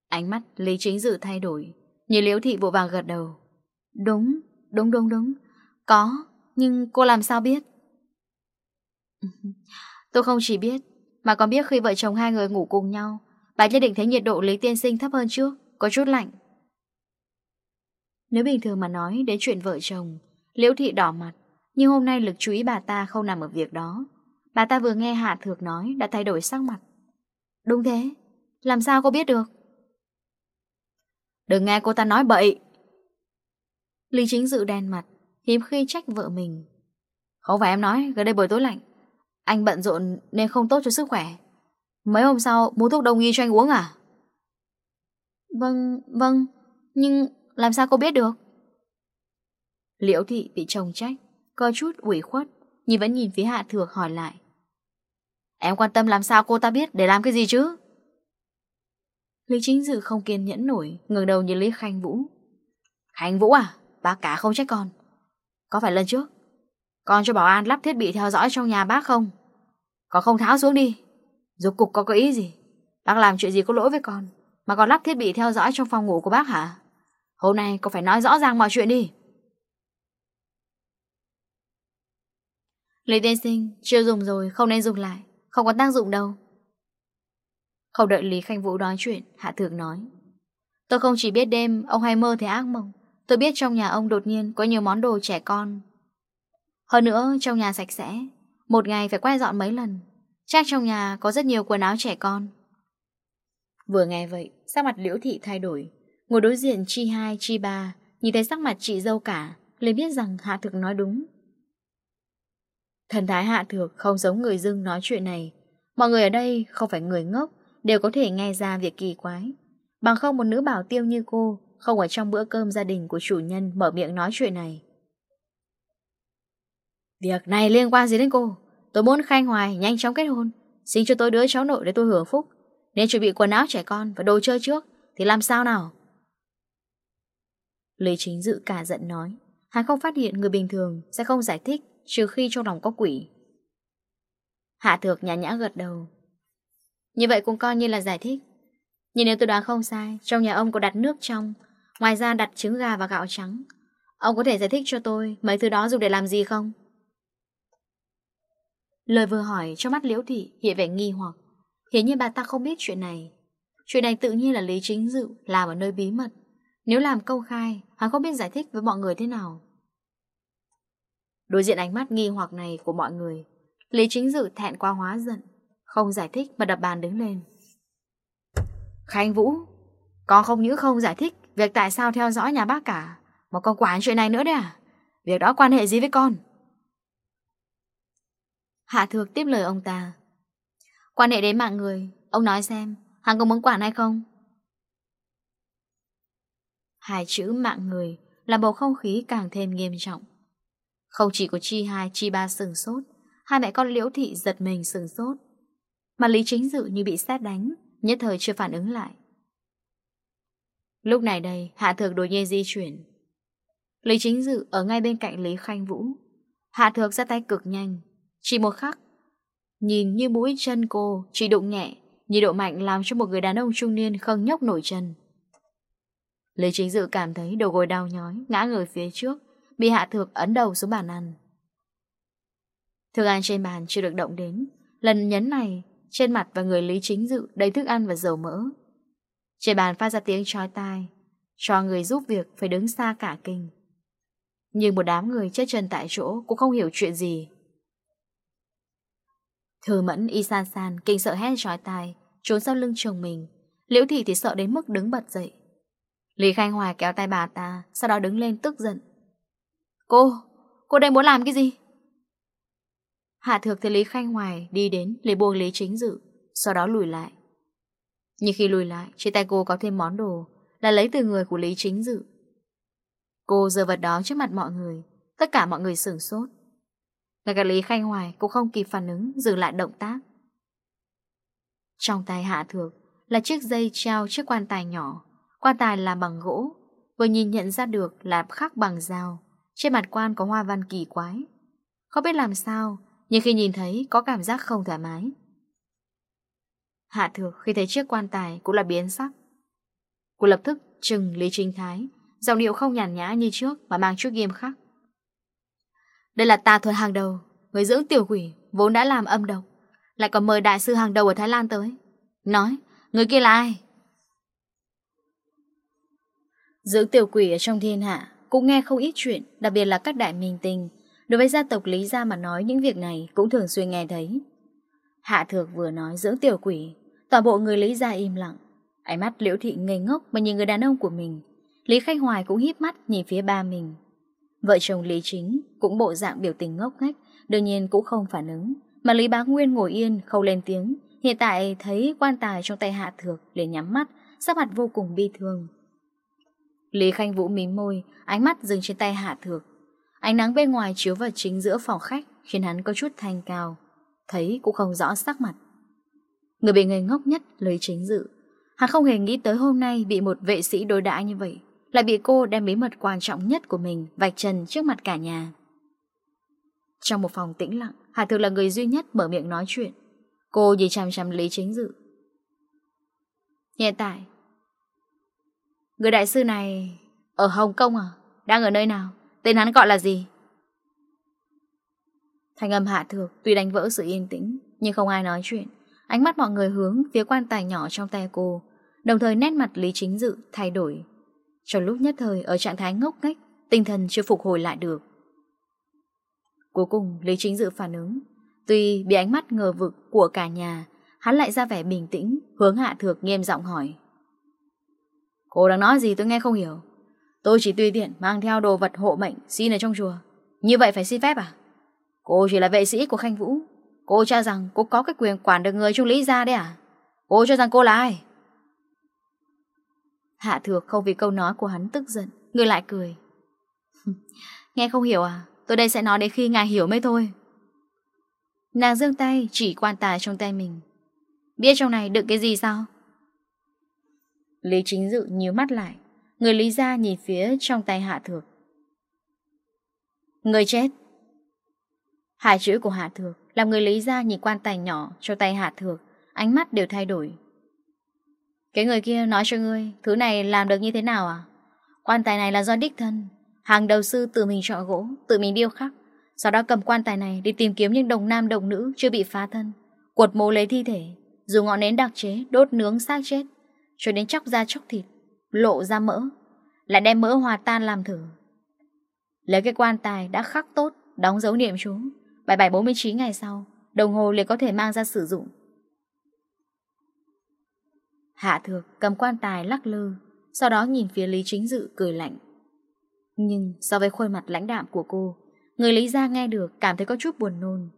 Ánh mắt Lý Chính Dự thay đổi Như Liễu Thị vụ vàng gật đầu. Đúng, đúng đúng đúng. Có, nhưng cô làm sao biết? Tôi không chỉ biết, mà còn biết khi vợ chồng hai người ngủ cùng nhau, bà nhất định thấy nhiệt độ Lý Tiên Sinh thấp hơn trước, có chút lạnh. Nếu bình thường mà nói đến chuyện vợ chồng, Liễu Thị đỏ mặt, nhưng hôm nay lực chú ý bà ta không nằm ở việc đó. Bà ta vừa nghe Hạ Thược nói đã thay đổi sắc mặt. Đúng thế, làm sao cô biết được? Đừng nghe cô ta nói bậy. Lý Chính Dự đen mặt, hiếm khi trách vợ mình. Không phải em nói, gần đây buổi tối lạnh. Anh bận rộn nên không tốt cho sức khỏe. Mấy hôm sau mua thuốc đông y cho anh uống à? Vâng, vâng, nhưng làm sao cô biết được? Liễu thị bị chồng trách, có chút ủy khuất, nhưng vẫn nhìn phía hạ thược hỏi lại. Em quan tâm làm sao cô ta biết để làm cái gì chứ? Lý Chính Dự không kiên nhẫn nổi, ngừng đầu nhìn Lý Khanh Vũ. Khanh Vũ à? Bác cả không trách con. Có phải lần trước? Con cho bảo an lắp thiết bị theo dõi trong nhà bác không? Con không tháo xuống đi. Rốt cục có có ý gì? Bác làm chuyện gì có lỗi với con Mà còn lắp thiết bị theo dõi trong phòng ngủ của bác hả? Hôm nay con phải nói rõ ràng mọi chuyện đi. Lý tên sinh Chưa dùng rồi, không nên dùng lại. Không có tác dụng đâu. Không đợi Lý Khanh Vũ nói chuyện, Hạ Thượng nói. Tôi không chỉ biết đêm, ông hay mơ thấy ác mộng. Tôi biết trong nhà ông đột nhiên có nhiều món đồ trẻ con. Hơn nữa trong nhà sạch sẽ Một ngày phải quay dọn mấy lần. Chắc trong nhà có rất nhiều quần áo trẻ con. Vừa nghe vậy Sắc mặt liễu thị thay đổi. Ngồi đối diện chi hai, chi ba Nhìn thấy sắc mặt chị dâu cả liền biết rằng Hạ Thực nói đúng. Thần thái Hạ Thực không giống người dưng nói chuyện này. Mọi người ở đây không phải người ngốc Đều có thể nghe ra việc kỳ quái. Bằng không một nữ bảo tiêu như cô không ở trong bữa cơm gia đình của chủ nhân mở miệng nói chuyện này. Việc này liên quan gì đến cô? Tôi muốn Khanh Hoài nhanh chóng kết hôn, xin cho tôi đứa cháu nội để tôi hưởng phúc. Nên chuẩn bị quần áo trẻ con và đồ chơi trước, thì làm sao nào? Lý chính dự cả giận nói, hắn không phát hiện người bình thường sẽ không giải thích trừ khi trong lòng có quỷ. Hạ thược nhã nhã gật đầu. Như vậy cũng coi như là giải thích. Nhưng nếu tôi đoán không sai, trong nhà ông có đặt nước trong Ngoài ra đặt trứng gà và gạo trắng. Ông có thể giải thích cho tôi Mấy thứ đó dùng để làm gì không? Lời vừa hỏi cho mắt Liễu Thị hiện vẻ nghi hoặc. Hiển nhiên bà ta không biết chuyện này. Chuyện này tự nhiên là Lý Chính Dự Làm ở nơi bí mật. Nếu làm công khai, Hắn không biết giải thích với mọi người thế nào. Đối diện ánh mắt nghi hoặc này của mọi người, Lý Chính Dự thẹn qua hóa giận, Không giải thích mà đập bàn đứng lên. Khánh Vũ, Con không những không giải thích Việc tại sao theo dõi nhà bác cả? Mà con quản chuyện này nữa đấy à? Việc đó quan hệ gì với con? Hạ thược tiếp lời ông ta. Quan hệ đến mạng người, Ông nói xem, Hắn có muốn quản hay không? Hai chữ mạng người Là bầu không khí càng thêm nghiêm trọng. Không chỉ có chi hai, chi ba sừng sốt, Hai mẹ con liễu thị giật mình sừng sốt. Mà lý chính dự như bị xét đánh, Nhất thời chưa phản ứng lại. Lúc này đây, Hạ Thược đột nhiên di chuyển. Lý Chính Dự ở ngay bên cạnh Lý Khanh Vũ. Hạ Thược ra tay cực nhanh. Chỉ một khắc. Nhìn như mũi chân cô, chỉ đụng nhẹ. Nhiệt độ mạnh làm cho một người đàn ông trung niên không nhóc nổi chân. Lý Chính Dự cảm thấy đầu gối đau nhói, ngã người phía trước, bị Hạ Thược ấn đầu xuống bàn ăn. Thức ăn trên bàn chưa được động đến. Lần nhấn này, trên mặt và người Lý Chính Dự đầy thức ăn và dầu mỡ, trên bàn phát ra tiếng trói tai Cho người giúp việc phải đứng xa cả kinh. Nhưng một đám người chết chân tại chỗ Cũng không hiểu chuyện gì. Thừa mẫn y san san Kinh sợ hét trói tai Trốn sau lưng chồng mình. Liễu thị thì sợ đến mức đứng bật dậy. Lý Khanh Hoài kéo tay bà ta Sau đó đứng lên tức giận. Cô, cô đây muốn làm cái gì? Hạ thược thì Lý Khanh Hoài đi đến Lý buông Lý Chính Dự Sau đó lùi lại. Nhưng khi lùi lại Trên tay cô có thêm món đồ, Là lấy từ người của Lý Chính Dự. Cô giờ vật đó trước mặt mọi người, Tất cả mọi người sửng sốt. Ngay cả Lý Khanh Hoài cũng không kịp phản ứng, Dừng lại động tác. Trong tay Hạ Thược Là chiếc dây treo chiếc quan tài nhỏ. Quan tài làm bằng gỗ, Vừa nhìn nhận ra được là khắc bằng dao. Trên mặt quan có hoa văn kỳ quái. Không biết làm sao, Nhưng khi nhìn thấy có cảm giác không thoải mái. Hạ thược khi thấy chiếc quan tài cũng là biến sắc. Cô lập tức trừng Lý Trinh Thái, giọng điệu không nhàn nhã như trước mà mang chút nghiêm khắc. Đây là tà thuật hàng đầu, người dưỡng tiểu quỷ vốn đã làm âm độc, lại còn mời đại sư hàng đầu ở Thái Lan tới. Nói, người kia là ai? Dưỡng tiểu quỷ ở trong thiên hạ cũng nghe không ít chuyện, đặc biệt là các đại minh tinh. Đối với gia tộc Lý Gia mà nói những việc này cũng thường xuyên nghe thấy. Hạ thược vừa nói dưỡng tiểu quỷ, toàn bộ người Lý ra im lặng. Ánh mắt liễu thị ngây ngốc mà nhìn người đàn ông của mình. Lý Khanh Hoài cũng híp mắt nhìn phía ba mình. Vợ chồng Lý Chính cũng bộ dạng biểu tình ngốc nghếch, đương nhiên cũng không phản ứng. Mà Lý Bá Nguyên ngồi yên, không lên tiếng. Hiện tại thấy quan tài trong tay hạ thược liền nhắm mắt, sắc mặt vô cùng bi thương. Lý Khanh Vũ mím môi, ánh mắt dừng trên tay hạ thược. Ánh nắng bên ngoài chiếu vào chính giữa phòng khách khiến hắn có chút thanh cao thấy cũng không rõ sắc mặt. Người bị người ngốc nhất lấy chính dự. Hắn không hề nghĩ tới hôm nay bị một vệ sĩ đối đãi như vậy, lại bị cô đem bí mật quan trọng nhất của mình vạch trần trước mặt cả nhà. Trong một phòng tĩnh lặng, Hà Thực là người duy nhất mở miệng nói chuyện. Cô gì chăm chăm Lý Chính Dự. Hiện tại, người đại sư này ở Hồng Kông à? Đang ở nơi nào? Tên hắn gọi là gì? Thanh âm hạ thược tuy đánh vỡ sự yên tĩnh, Nhưng không ai nói chuyện. Ánh mắt mọi người hướng phía quan tài nhỏ trong tay cô, Đồng thời nét mặt Lý Chính Dự thay đổi. Trong lúc nhất thời, ở trạng thái ngốc nghếch, Tinh thần chưa phục hồi lại được. Cuối cùng, Lý Chính Dự phản ứng. Tuy bị ánh mắt ngờ vực của cả nhà, Hắn lại ra vẻ bình tĩnh, Hướng hạ thược nghiêm giọng hỏi. Cô đang nói gì tôi nghe không hiểu. Tôi chỉ tùy tiện mang theo đồ vật hộ mệnh Xin ở trong chùa. Như vậy phải xin phép à? Cô chỉ là vệ sĩ của Khanh Vũ. Cô cho rằng cô có cái quyền quản được người trung lý ra đấy à? Cô cho rằng cô là ai? Hạ thược không vì câu nói của hắn tức giận, Người lại cười. cười Nghe không hiểu à? Tôi đây sẽ nói đến khi ngài hiểu mới thôi. Nàng dương tay, chỉ quan tài trong tay mình. Biết trong này đựng cái gì sao? Lý chính dự nhíu mắt lại. Người lý ra nhìn phía trong tay hạ thược. Người chết. Hai chữ của Hạ Thược Làm người Lý ra nhìn quan tài nhỏ Cho tay Hạ Thược, Ánh mắt đều thay đổi. Cái người kia nói cho ngươi, Thứ này làm được như thế nào à? Quan tài này là do đích thân. Hàng đầu sư tự mình chọn gỗ, Tự mình điêu khắc. Sau đó cầm quan tài này đi tìm kiếm những đồng nam đồng nữ Chưa bị phá thân. Cuột mồ lấy thi thể, Dùng ngọn nến đặc chế đốt nướng xác chết. Cho đến chóc ra chóc thịt, Lộ ra mỡ, Lại đem mỡ hòa tan làm thử. Lấy cái quan tài đã khắc tốt, Đóng dấu niệm chú. Bài bài 49 ngày sau, đồng hồ liền có thể mang ra sử dụng. Hạ thược cầm quan tài lắc lư, sau đó nhìn phía Lý Chính Dự cười lạnh. Nhưng so với khuôn mặt lãnh đạm của cô, người Lý Gia nghe được cảm thấy có chút buồn nôn.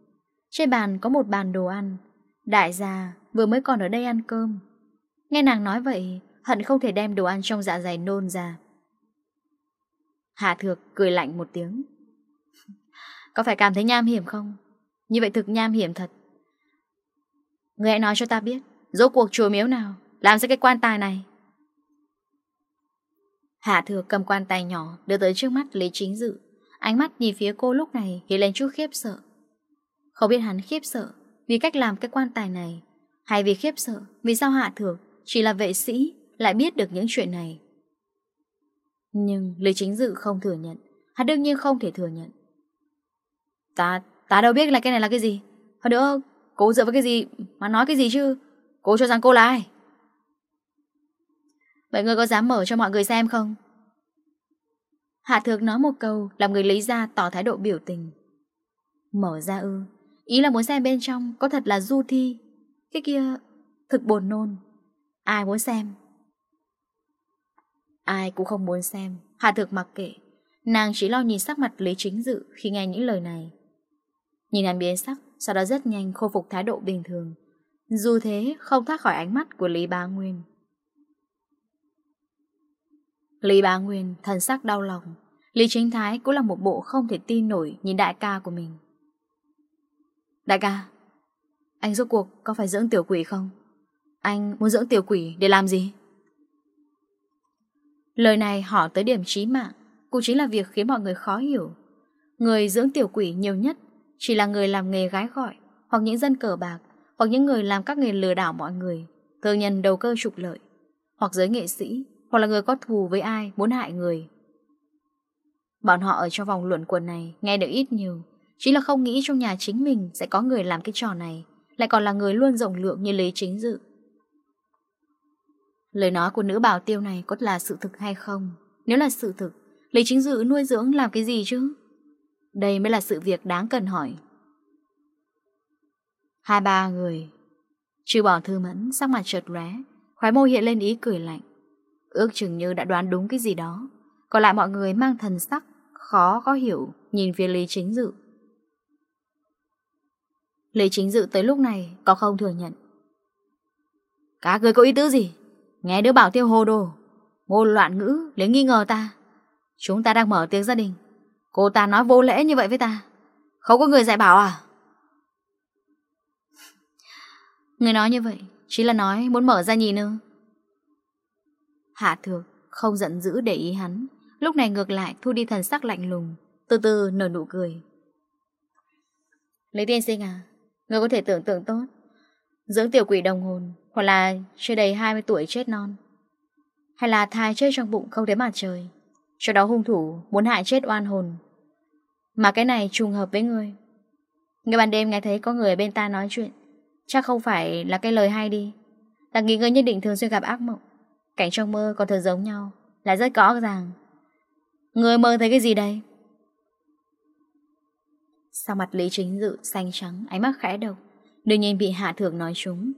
Trên bàn có một bàn đồ ăn, đại gia vừa mới còn ở đây ăn cơm. Nghe nàng nói vậy, hận không thể đem đồ ăn trong dạ dày nôn ra. Hạ thược cười lạnh một tiếng. Có phải cảm thấy nham hiểm không? Như vậy thực nham hiểm thật. Người hãy nói cho ta biết, Rốt cuộc chùa miếu nào Làm ra cái quan tài này? Hạ thừa cầm quan tài nhỏ Đưa tới trước mắt Lý Chính Dự. Ánh mắt nhìn phía cô lúc này Thì lên chút khiếp sợ. Không biết hắn khiếp sợ Vì cách làm cái quan tài này, Hay vì khiếp sợ Vì sao Hạ thừa chỉ là vệ sĩ Lại biết được những chuyện này? Nhưng Lý Chính Dự không thừa nhận. Hắn đương nhiên không thể thừa nhận ta tá đâu biết là cái này là cái gì. Hơn nữa, cô dựa vào cái gì mà nói cái gì chứ? Cô cho rằng cô là ai? Vậy người có dám mở cho mọi người xem không? Hạ thược nói một câu làm người lấy ra tỏ thái độ biểu tình. Mở ra ư. Ý là muốn xem bên trong có thật là du thi. Cái kia thực buồn nôn. Ai muốn xem? Ai cũng không muốn xem. Hạ thược mặc kệ. Nàng chỉ lo nhìn sắc mặt Lý Chính Dự khi nghe những lời này. Nhìn hắn biến sắc, sau đó rất nhanh khôi phục thái độ bình thường. Dù thế, không thoát khỏi ánh mắt của Lý Bá Nguyên. Lý Bá Nguyên thần sắc đau lòng. Lý Chính Thái cũng là một bộ không thể tin nổi nhìn đại ca của mình. Đại ca, anh rốt cuộc có phải dưỡng tiểu quỷ không? Anh muốn dưỡng tiểu quỷ để làm gì? Lời này hỏi tới điểm trí mạng, cũng chính là việc khiến mọi người khó hiểu. Người dưỡng tiểu quỷ nhiều nhất chỉ là người làm nghề gái gọi, hoặc những dân cờ bạc, hoặc những người làm các nghề lừa đảo mọi người, thương nhân đầu cơ trục lợi, hoặc giới nghệ sĩ, hoặc là người có thù với ai muốn hại người. Bọn họ ở trong vòng luận quần này nghe được ít nhiều, chỉ là không nghĩ trong nhà chính mình sẽ có người làm cái trò này, lại còn là người luôn rộng lượng như Lý Chính Dự. Lời nói của nữ bảo tiêu này có là sự thực hay không? Nếu là sự thực, Lý Chính Dự nuôi dưỡng làm cái gì chứ? Đây mới là sự việc đáng cần hỏi. Hai ba người. Trừ bỏ thư mẫn, Sắc mặt chợt ré Khói môi hiện lên ý cười lạnh. Ước chừng như đã đoán đúng cái gì đó. Còn lại mọi người mang thần sắc, Khó có hiểu, Nhìn phía Lý Chính Dự. Lý Chính Dự tới lúc này Có không thừa nhận. Các người có ý tứ gì? Nghe đứa bảo tiêu hồ đồ. Ngôn loạn ngữ, lấy nghi ngờ ta. Chúng ta đang mở tiếng gia đình. Cô ta nói vô lễ như vậy với ta. Không có người dạy bảo à? Người nói như vậy Chỉ là nói muốn mở ra nhìn ư? Hạ thược Không giận dữ để ý hắn. Lúc này ngược lại thu đi thần sắc lạnh lùng Từ từ nở nụ cười. Lấy tiên sinh à Người có thể tưởng tượng tốt Dưỡng tiểu quỷ đồng hồn Hoặc là chưa đầy 20 tuổi chết non Hay là thai chết trong bụng không đến mặt trời. Cho đó hung thủ muốn hại chết oan hồn. Mà cái này trùng hợp với ngươi. Người ban đêm nghe thấy có người bên ta nói chuyện, Chắc không phải là cái lời hay đi. Ta nghĩ người nhất định thường xuyên gặp ác mộng. Cảnh trong mơ còn thường giống nhau, Là rất rõ ràng. Người mơ thấy cái gì đây? Sau mặt Lý Chính Dự xanh trắng, Ánh mắt khẽ độc Đương nhiên bị Hạ Thượng nói chúng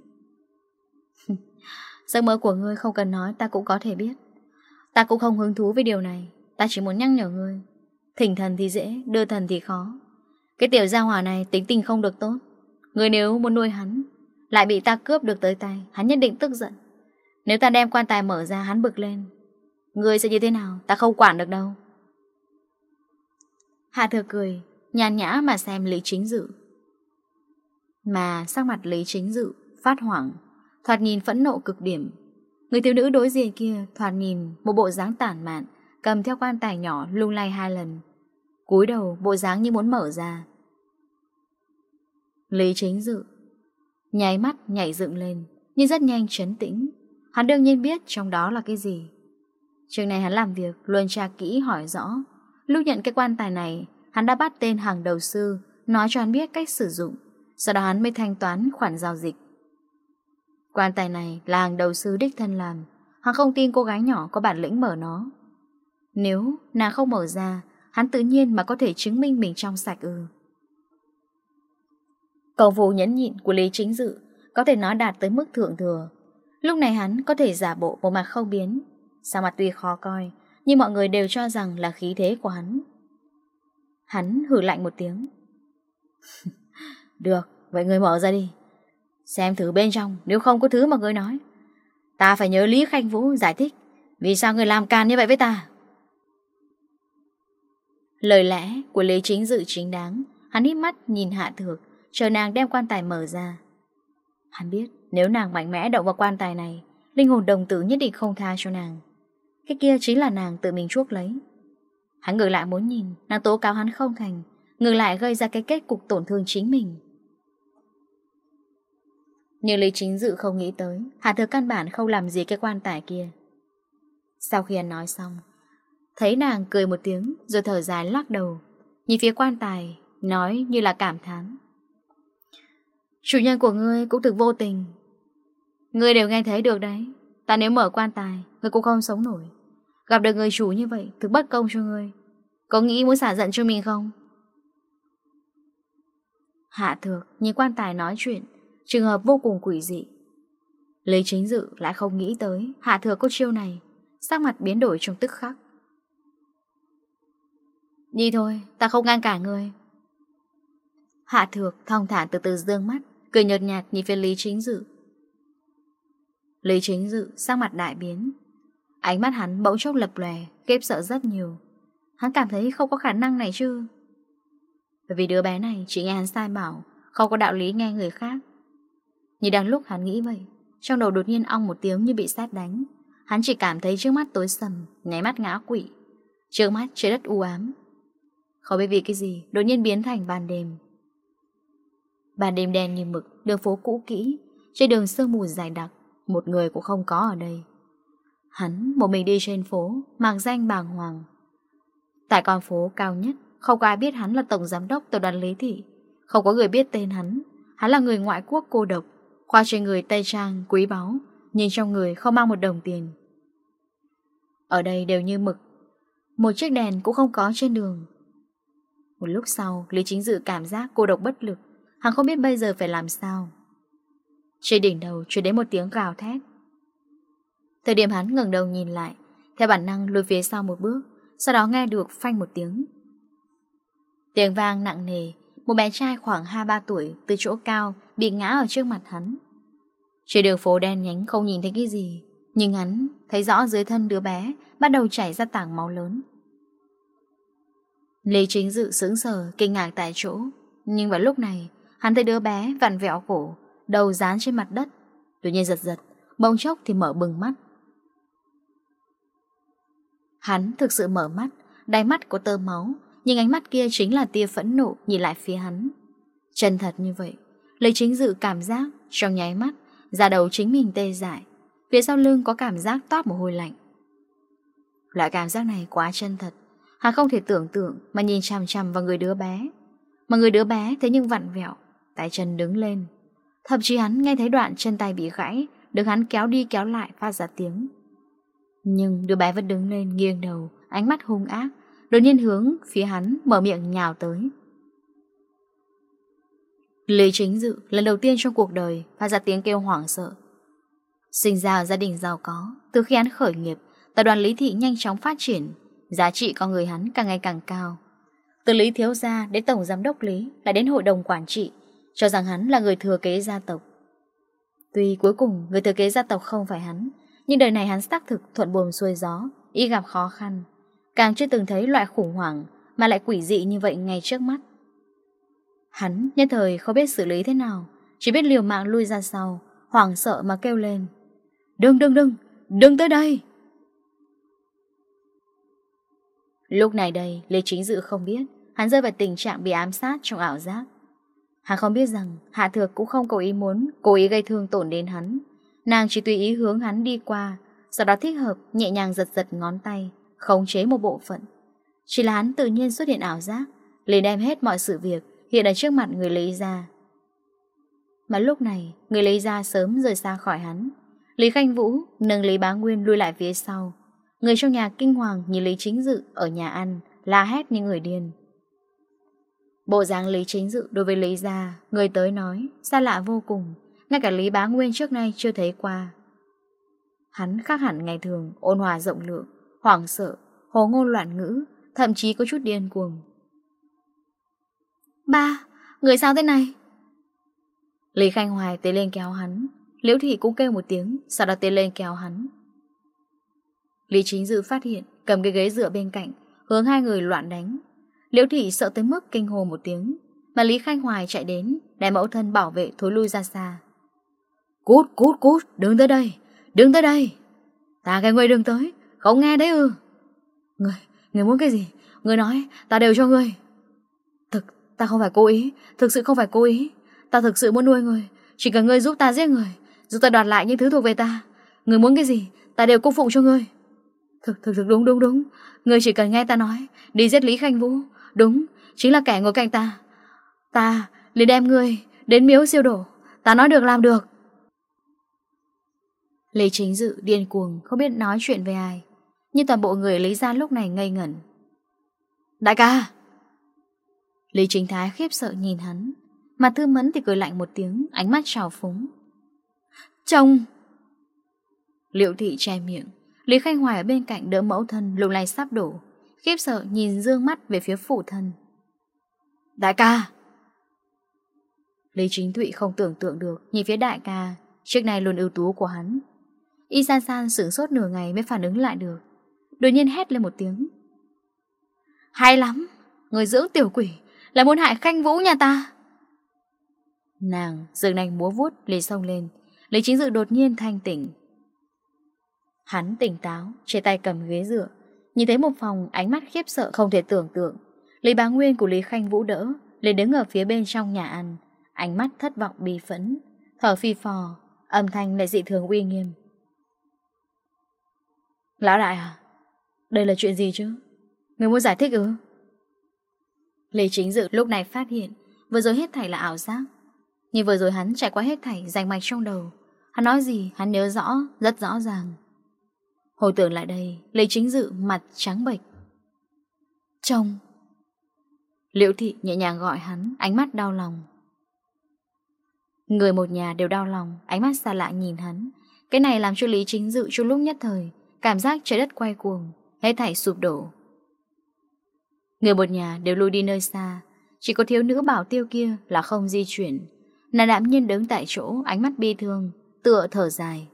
Giấc mơ của ngươi không cần nói, Ta cũng có thể biết. Ta cũng không hứng thú với điều này. Ta chỉ muốn nhắc nhở ngươi. Thỉnh thần thì dễ, đưa thần thì khó. Cái tiểu gia hỏa này tính tình không được tốt. Ngươi nếu muốn nuôi hắn Lại bị ta cướp được tới tay Hắn nhất định tức giận. Nếu ta đem quan tài mở ra hắn bực lên. Ngươi sẽ như thế nào? Ta không quản được đâu. Hạ thừa cười Nhàn nhã mà xem Lý Chính Dự. Mà sắc mặt Lý Chính Dự Phát hoảng Thoạt nhìn phẫn nộ cực điểm. Người thiếu nữ đối diện kia thoạt nhìn một bộ dáng tản mạn, cầm theo quan tài nhỏ lung lay hai lần. cúi đầu bộ dáng như muốn mở ra. Lý chính dự, nháy mắt nhảy dựng lên, nhưng rất nhanh chấn tĩnh. Hắn đương nhiên biết trong đó là cái gì. Trường này hắn làm việc luôn tra kỹ hỏi rõ. Lúc nhận cái quan tài này, hắn đã bắt tên hàng đầu sư, nói cho hắn biết cách sử dụng. Sau đó hắn mới thanh toán khoản giao dịch. Quan tài này là hàng đầu sư đích thân làm. Hắn không tin cô gái nhỏ có bản lĩnh mở nó. Nếu nàng không mở ra Hắn tự nhiên mà có thể chứng minh mình trong sạch ư. Cầu vụ nhẫn nhịn của Lý Chính Dự Có thể nói đạt tới mức thượng thừa. Lúc này hắn có thể giả bộ một mặt không biến. Sao mặt tuy khó coi Nhưng mọi người đều cho rằng là khí thế của hắn. Hắn hử lạnh một tiếng. Được, vậy người mở ra đi. Xem thử bên trong, nếu không có thứ mà người nói. Ta phải nhớ Lý Khanh Vũ giải thích, Vì sao người làm càn như vậy với ta? Lời lẽ của Lý Chính Dự chính đáng, Hắn hít mắt nhìn Hạ Thược, Chờ nàng đem quan tài mở ra. Hắn biết, nếu nàng mạnh mẽ động vào quan tài này, Linh hồn đồng tử nhất định không tha cho nàng. Cái kia chính là nàng tự mình chuốc lấy. Hắn ngược lại muốn nhìn, Nàng tố cáo hắn không thành, Ngược lại gây ra cái kết cục tổn thương chính mình. Nhưng Lý Chính Dự không nghĩ tới Hạ thừa căn bản không làm gì cái quan tài kia. Sau khi anh nói xong, Thấy nàng cười một tiếng Rồi thở dài lắc đầu, Nhìn phía quan tài, Nói như là cảm thán. Chủ nhân của ngươi cũng thực vô tình. Ngươi đều nghe thấy được đấy. Ta nếu mở quan tài, Ngươi cũng không sống nổi. Gặp được người chủ như vậy, Thực bất công cho ngươi. Có nghĩ muốn xả giận cho mình không? Hạ thược nhìn quan tài nói chuyện Trường hợp vô cùng quỷ dị. Lý chính dự lại không nghĩ tới Hạ thừa cô chiêu này, Sắc mặt biến đổi trong tức khắc. Đi thôi, Ta không ngăn cả người. Hạ thược thong thả từ từ dương mắt, Cười nhợt nhạt nhìn về Lý chính dự. Lý chính dự sắc mặt đại biến. Ánh mắt hắn bỗng chốc lập lòe Kiếp sợ rất nhiều. Hắn cảm thấy không có khả năng này chứ. Bởi vì đứa bé này chỉ nghe hắn sai bảo, Không có đạo lý nghe người khác. Như đang lúc hắn nghĩ vậy, Trong đầu đột nhiên ong một tiếng như bị sát đánh. Hắn chỉ cảm thấy trước mắt tối sầm, Nháy mắt ngã quỷ Trước mắt trời đất u ám. Không biết vì cái gì, đột nhiên biến thành ban đêm. Ban đêm đen như mực, Đường phố cũ kỹ, Trên đường sương mù dài đặc, Một người cũng không có ở đây. Hắn, một mình đi trên phố, Mạc danh bàng hoàng. Tại con phố cao nhất, Không có ai biết hắn là tổng giám đốc tổ đoàn lý thị. Không có người biết tên hắn. Hắn là người ngoại quốc cô độc. Khoa trên người tay trang quý báu, nhìn trong người không mang một đồng tiền. Ở đây đều như mực, Một chiếc đèn cũng không có trên đường. Một lúc sau, Lý Chính Dự cảm giác cô độc bất lực, Hắn không biết bây giờ phải làm sao. Trên đỉnh đầu chuyển đến một tiếng gào thét. Thời điểm hắn ngẩng đầu nhìn lại, Theo bản năng lùi phía sau một bước, Sau đó nghe được phanh một tiếng. Tiếng vang nặng nề, Một bé trai khoảng 2-3 tuổi Từ chỗ cao bị ngã ở trước mặt hắn. Trên đường phố đen nhánh không nhìn thấy cái gì, nhưng hắn thấy rõ dưới thân đứa bé bắt đầu chảy ra tảng máu lớn. Lê Chính Dự sững sờ, kinh ngạc tại chỗ. Nhưng vào lúc này, hắn thấy đứa bé vặn vẹo cổ, đầu dán trên mặt đất. Tuy nhiên giật giật, bông chốc thì mở bừng mắt. Hắn thực sự mở mắt, đáy mắt có tơ máu, nhưng ánh mắt kia chính là tia phẫn nộ nhìn lại phía hắn. Chân thật như vậy, Lê Chính Dự cảm giác trong nháy mắt ra đầu chính mình tê dại. Phía sau lưng có cảm giác toát mồ hôi lạnh. Loại cảm giác này quá chân thật. Hắn không thể tưởng tượng Mà nhìn chằm chằm vào người đứa bé. Mà người đứa bé thế nhưng vặn vẹo tại chân đứng lên. Thậm chí hắn nghe thấy đoạn chân tay bị gãy, Được hắn kéo đi kéo lại phát ra tiếng. Nhưng đứa bé vẫn đứng lên nghiêng đầu, Ánh mắt hung ác, Đột nhiên hướng phía hắn mở miệng nhào tới. Lý chính dự lần đầu tiên trong cuộc đời phát ra tiếng kêu hoảng sợ. Sinh ra ở gia đình giàu có, từ khi hắn khởi nghiệp, tập đoàn Lý Thị nhanh chóng phát triển, giá trị con người hắn càng ngày càng cao. Từ Lý Thiếu Gia đến Tổng Giám Đốc Lý lại đến Hội đồng Quản trị, cho rằng hắn là người thừa kế gia tộc. Tuy cuối cùng người thừa kế gia tộc không phải hắn, nhưng đời này hắn xác thực thuận buồm xuôi gió, y gặp khó khăn. Càng chưa từng thấy loại khủng hoảng mà lại quỷ dị như vậy ngay trước mắt. Hắn nhất thời không biết xử lý thế nào Chỉ biết liều mạng lui ra sau Hoảng sợ mà kêu lên. Đừng đừng đừng, đừng tới đây! Lúc này đây Lê Chính Dự không biết Hắn rơi vào tình trạng bị ám sát trong ảo giác. Hắn không biết rằng Hạ Thược cũng không cố ý muốn Cố ý gây thương tổn đến hắn. Nàng chỉ tùy ý hướng hắn đi qua Sau đó thích hợp nhẹ nhàng giật giật ngón tay Khống chế một bộ phận. Chỉ là hắn tự nhiên xuất hiện ảo giác liền đem hết mọi sự việc Hiện ở trước mặt người Lý Gia Mà lúc này Người Lý Gia sớm rời xa khỏi hắn. Lý Khanh Vũ nâng Lý Bá Nguyên lui lại phía sau. Người trong nhà kinh hoàng Nhìn Lý Chính Dự ở nhà ăn La hét như người điên. Bộ dáng Lý Chính Dự đối với Lý Gia Người tới nói xa lạ vô cùng. Ngay cả Lý Bá Nguyên trước nay chưa thấy qua. Hắn khác hẳn ngày thường Ôn hòa rộng lượng, hoảng sợ Hồ ngôn loạn ngữ Thậm chí có chút điên cuồng. Ba, người sao thế này? Lý Khanh Hoài tiến lên kéo hắn, Liễu Thị cũng kêu một tiếng, sau đó tiến lên kéo hắn. Lý Chính Dư phát hiện, cầm cái ghế dựa bên cạnh, hướng hai người loạn đánh. Liễu Thị sợ tới mức kinh hồ một tiếng, mà Lý Khanh Hoài chạy đến, để mẫu thân bảo vệ thối lui ra xa. Cút, cút, cút, đứng tới đây, đứng tới đây. Ta cái người đừng tới, không nghe đấy ư. Người, người muốn cái gì? Người nói, ta đều cho người. Ta không phải cố ý, Thực sự không phải cố ý. Ta thực sự muốn nuôi người, Chỉ cần ngươi giúp ta giết người, Giúp ta đoạt lại những thứ thuộc về ta. Người muốn cái gì, Ta đều cung phụng cho ngươi. Thực thực thực, đúng đúng đúng. Ngươi chỉ cần nghe ta nói, Đi giết Lý Khanh Vũ. Đúng, Chính là kẻ ngồi cạnh ta. Ta liền đem ngươi Đến miếu siêu đổ. Ta nói được, làm được. Lý Chính Dự điên cuồng, Không biết nói chuyện với ai. Nhưng toàn bộ người Lý ra lúc này ngây ngẩn. Đại ca! Lý Chính Thái khiếp sợ nhìn hắn, Mà Thư Mẫn thì cười lạnh một tiếng, Ánh mắt trào phúng. Chồng! Liệu thị che miệng, Lý Khanh Hoài ở bên cạnh đỡ mẫu thân lùng lay sắp đổ, Khiếp sợ nhìn dương mắt về phía phụ thân. Đại ca! Lý Chính Thụy không tưởng tượng được, Nhìn phía đại ca Trước này luôn ưu tú của hắn. Y san san sửng sốt nửa ngày mới phản ứng lại được. Đột nhiên hét lên một tiếng. Hay lắm, Người dưỡng tiểu quỷ. Lại muốn hại khanh vũ nhà ta. Nàng dường nành múa vuốt, lì sông lên. Lý chính dự đột nhiên thanh tỉnh. Hắn tỉnh táo Trên tay cầm ghế dựa. Nhìn thấy một phòng, ánh mắt khiếp sợ không thể tưởng tượng. Lý bá nguyên của Lý khanh vũ đỡ Lý đứng ở phía bên trong nhà ăn. Ánh mắt thất vọng bi phẫn. Thở phi phò, Âm thanh lại dị thường uy nghiêm. Lão đại à Đây là chuyện gì chứ? Người muốn giải thích ư? Lê Chính Dự lúc này phát hiện, Vừa rồi hết thảy là ảo giác. Nhưng vừa rồi hắn trải qua hết thảy rành mạch trong đầu. Hắn nói gì, hắn nhớ rõ, Rất rõ ràng. Hồi tưởng lại đây, Lê Chính Dự mặt trắng bệch. Trông Liễu thị nhẹ nhàng gọi hắn, Ánh mắt đau lòng. Người một nhà đều đau lòng, Ánh mắt xa lạ nhìn hắn. Cái này làm cho Lý Chính Dự trong lúc nhất thời, Cảm giác trái đất quay cuồng, Hết thảy sụp đổ. Người một nhà đều lui đi nơi xa. Chỉ có thiếu nữ bảo tiêu kia là không di chuyển. Nàng đạm nhiên đứng tại chỗ, Ánh mắt bi thương, Tựa thở dài.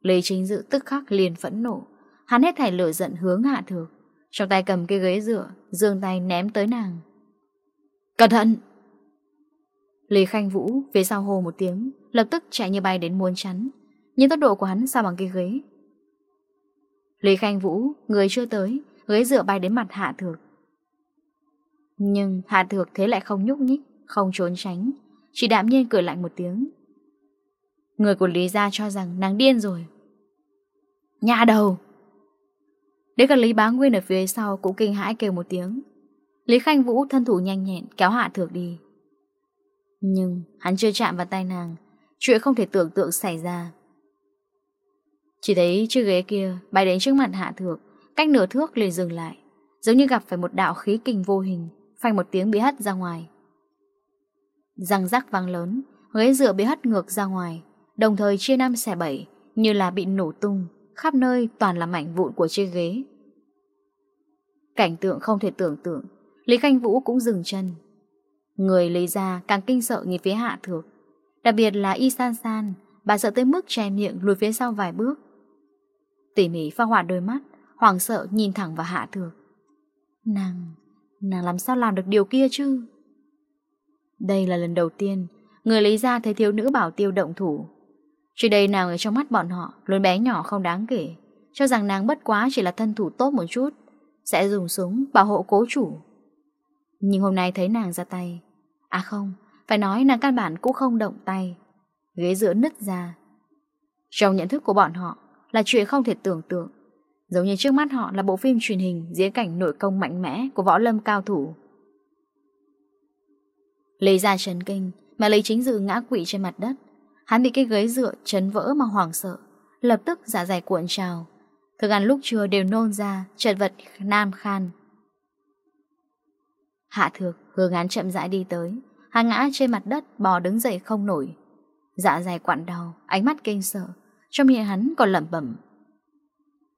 Lý chính dự tức khắc liền phẫn nộ. Hắn hết thảy lửa giận hướng hạ thược. Trong tay cầm cái ghế dựa Dương tay ném tới nàng. Cẩn thận! Lý Khanh Vũ phía sau hồ một tiếng, Lập tức chạy như bay đến muôn chắn. Nhưng tốc độ của hắn sao bằng cái ghế. Lý Khanh Vũ, Người chưa tới ghế dựa bay đến mặt Hạ Thược. Nhưng Hạ Thược thế lại không nhúc nhích, không trốn tránh, chỉ đạm nhiên cười lạnh một tiếng. Người của Lý Gia cho rằng nàng điên rồi. Nhà đầu! Đến cả Lý Bá Nguyên ở phía sau cũng kinh hãi kêu một tiếng. Lý Khanh Vũ thân thủ nhanh nhẹn kéo Hạ Thược đi. Nhưng hắn chưa chạm vào tay nàng, chuyện không thể tưởng tượng xảy ra. Chỉ thấy chiếc ghế kia bay đến trước mặt Hạ Thược, Cách nửa thước liền dừng lại, Giống như gặp phải một đạo khí kình vô hình, Phanh một tiếng bị hất ra ngoài. Răng rắc vang lớn, Ghế dựa bị hất ngược ra ngoài, Đồng thời chia năm xẻ bảy, Như là bị nổ tung, Khắp nơi toàn là mảnh vụn của chiếc ghế. Cảnh tượng không thể tưởng tượng, Lý Khanh Vũ cũng dừng chân. Người lấy ra càng kinh sợ nhìn phía hạ thược, Đặc biệt là Y San San, Bà sợ tới mức che miệng lùi phía sau vài bước. Tỉ mỉ pha hỏa đôi mắt hoảng sợ nhìn thẳng vào Hạ Thược. Nàng, nàng làm sao làm được điều kia chứ? Đây là lần đầu tiên người lấy ra thấy thiếu nữ bảo tiêu động thủ. Trước đây nàng ở trong mắt bọn họ luôn bé nhỏ không đáng kể, cho rằng nàng bất quá chỉ là thân thủ tốt một chút, sẽ dùng súng bảo hộ cố chủ. Nhưng hôm nay thấy nàng ra tay, à không, phải nói nàng căn bản cũng không động tay, ghế giữa nứt ra. Trong nhận thức của bọn họ là chuyện không thể tưởng tượng, Giống như trước mắt họ là bộ phim truyền hình diễn cảnh nội công mạnh mẽ của võ lâm cao thủ. Lấy ra chấn kinh, mà lấy chính dự ngã quỵ trên mặt đất. Hắn bị cái ghế dựa chấn vỡ mà hoảng sợ, lập tức giả dày cuộn trào. Thức ăn lúc trưa đều nôn ra, trật vật nam khan. Hạ thược, hướng án chậm rãi đi tới. Hắn ngã trên mặt đất, bò đứng dậy không nổi. Dạ dày quặn đầu ánh mắt kinh sợ. Trong miệng hắn còn lẩm bẩm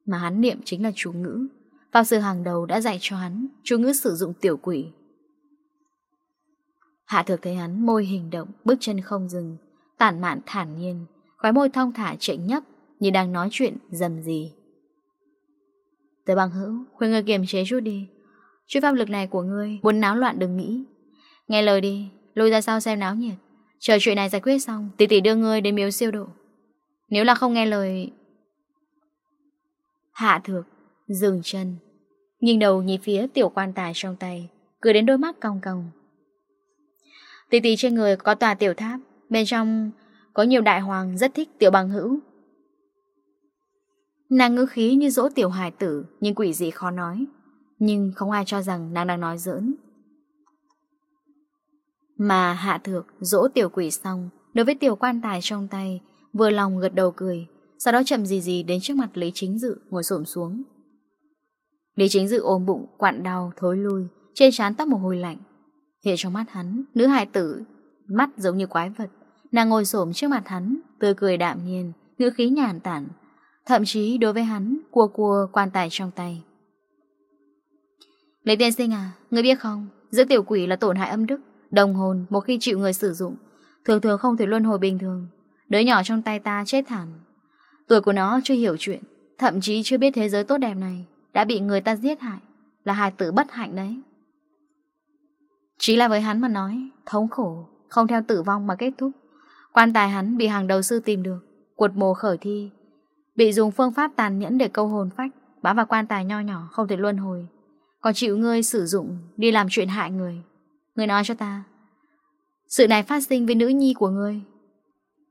mà hắn niệm chính là chú ngữ. Vào sự hàng đầu đã dạy cho hắn chú ngữ sử dụng tiểu quỷ. Hạ thược thấy hắn môi hình động, bước chân không dừng, tản mạn thản nhiên, khói môi thong thả chạy nhấp như đang nói chuyện dầm gì. Tới bằng hữu, khuyên ngươi kiềm chế chút đi. Chút pháp lực này của ngươi, muốn náo loạn đừng nghĩ. Nghe lời đi, lùi ra sau xem náo nhiệt. Chờ chuyện này giải quyết xong, tỷ tỷ đưa ngươi đến miếu siêu độ. Nếu là không nghe lời, Hạ thược, Dừng chân. Nhìn đầu nhìn phía tiểu quan tài trong tay, Cười đến đôi mắt cong cong. Tỷ tỷ trên người có tòa tiểu tháp, Bên trong có nhiều đại hoàng rất thích tiểu bằng hữu. Nàng ngữ khí như dỗ tiểu hài tử, Nhưng quỷ gì khó nói, Nhưng không ai cho rằng nàng đang nói giỡn. Mà hạ thược dỗ tiểu quỷ xong, Đối với tiểu quan tài trong tay, Vừa lòng gật đầu cười sau đó chậm gì gì đến trước mặt Lý Chính Dự Ngồi xổm xuống. Lý Chính Dự ôm bụng, quặn đau, thối lui Trên trán tóc mồ hôi lạnh. Hiện trong mắt hắn, nữ hài tử Mắt giống như quái vật Nàng ngồi xổm trước mặt hắn, tươi cười đạm nhiên Ngữ khí nhàn tản. Thậm chí đối với hắn, cua cua quan tài trong tay. Lý tiên sinh à, ngươi biết không? Giữa tiểu quỷ là tổn hại âm đức Đồng hồn một khi chịu người sử dụng Thường thường không thể luân hồi bình thường. Đứa nhỏ trong tay ta chết thảm Tuổi của nó chưa hiểu chuyện, Thậm chí chưa biết thế giới tốt đẹp này Đã bị người ta giết hại, Là hài tử bất hạnh đấy. Chỉ là với hắn mà nói, Thống khổ, không theo tử vong mà kết thúc. Quan tài hắn bị hàng đầu sư tìm được, Cuột mồ khởi thi, Bị dùng phương pháp tàn nhẫn để câu hồn phách, Bám vào quan tài nho nhỏ không thể luân hồi. Còn chịu ngươi sử dụng Đi làm chuyện hại người, Ngươi nói cho ta, Sự này phát sinh với nữ nhi của ngươi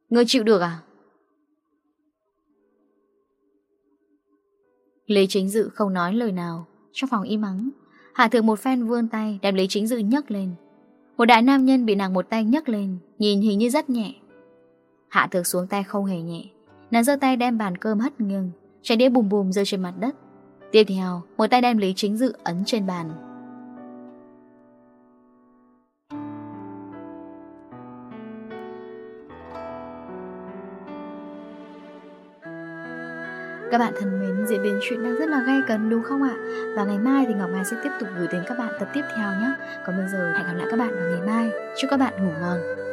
Ngươi chịu được à? Lý Chính Dự không nói lời nào. Trong phòng im ắng Hạ thượng một phen vươn tay đem Lý Chính Dự nhấc lên. Một đại nam nhân bị nàng một tay nhấc lên, Nhìn hình như rất nhẹ. Hạ thượng xuống tay không hề nhẹ. Nàng giơ tay đem bàn cơm hất nghiêng Trái đĩa bùm bùm rơi trên mặt đất. Tiếp theo, một tay đem Lý Chính Dự ấn trên bàn. Các bạn thân mến, diễn biến chuyện đang rất là gay cấn đúng không ạ? Và ngày mai thì Ngọc Mai sẽ tiếp tục gửi đến các bạn tập tiếp theo nhé. Còn bây giờ hẹn gặp lại các bạn vào ngày mai. Chúc các bạn ngủ ngon.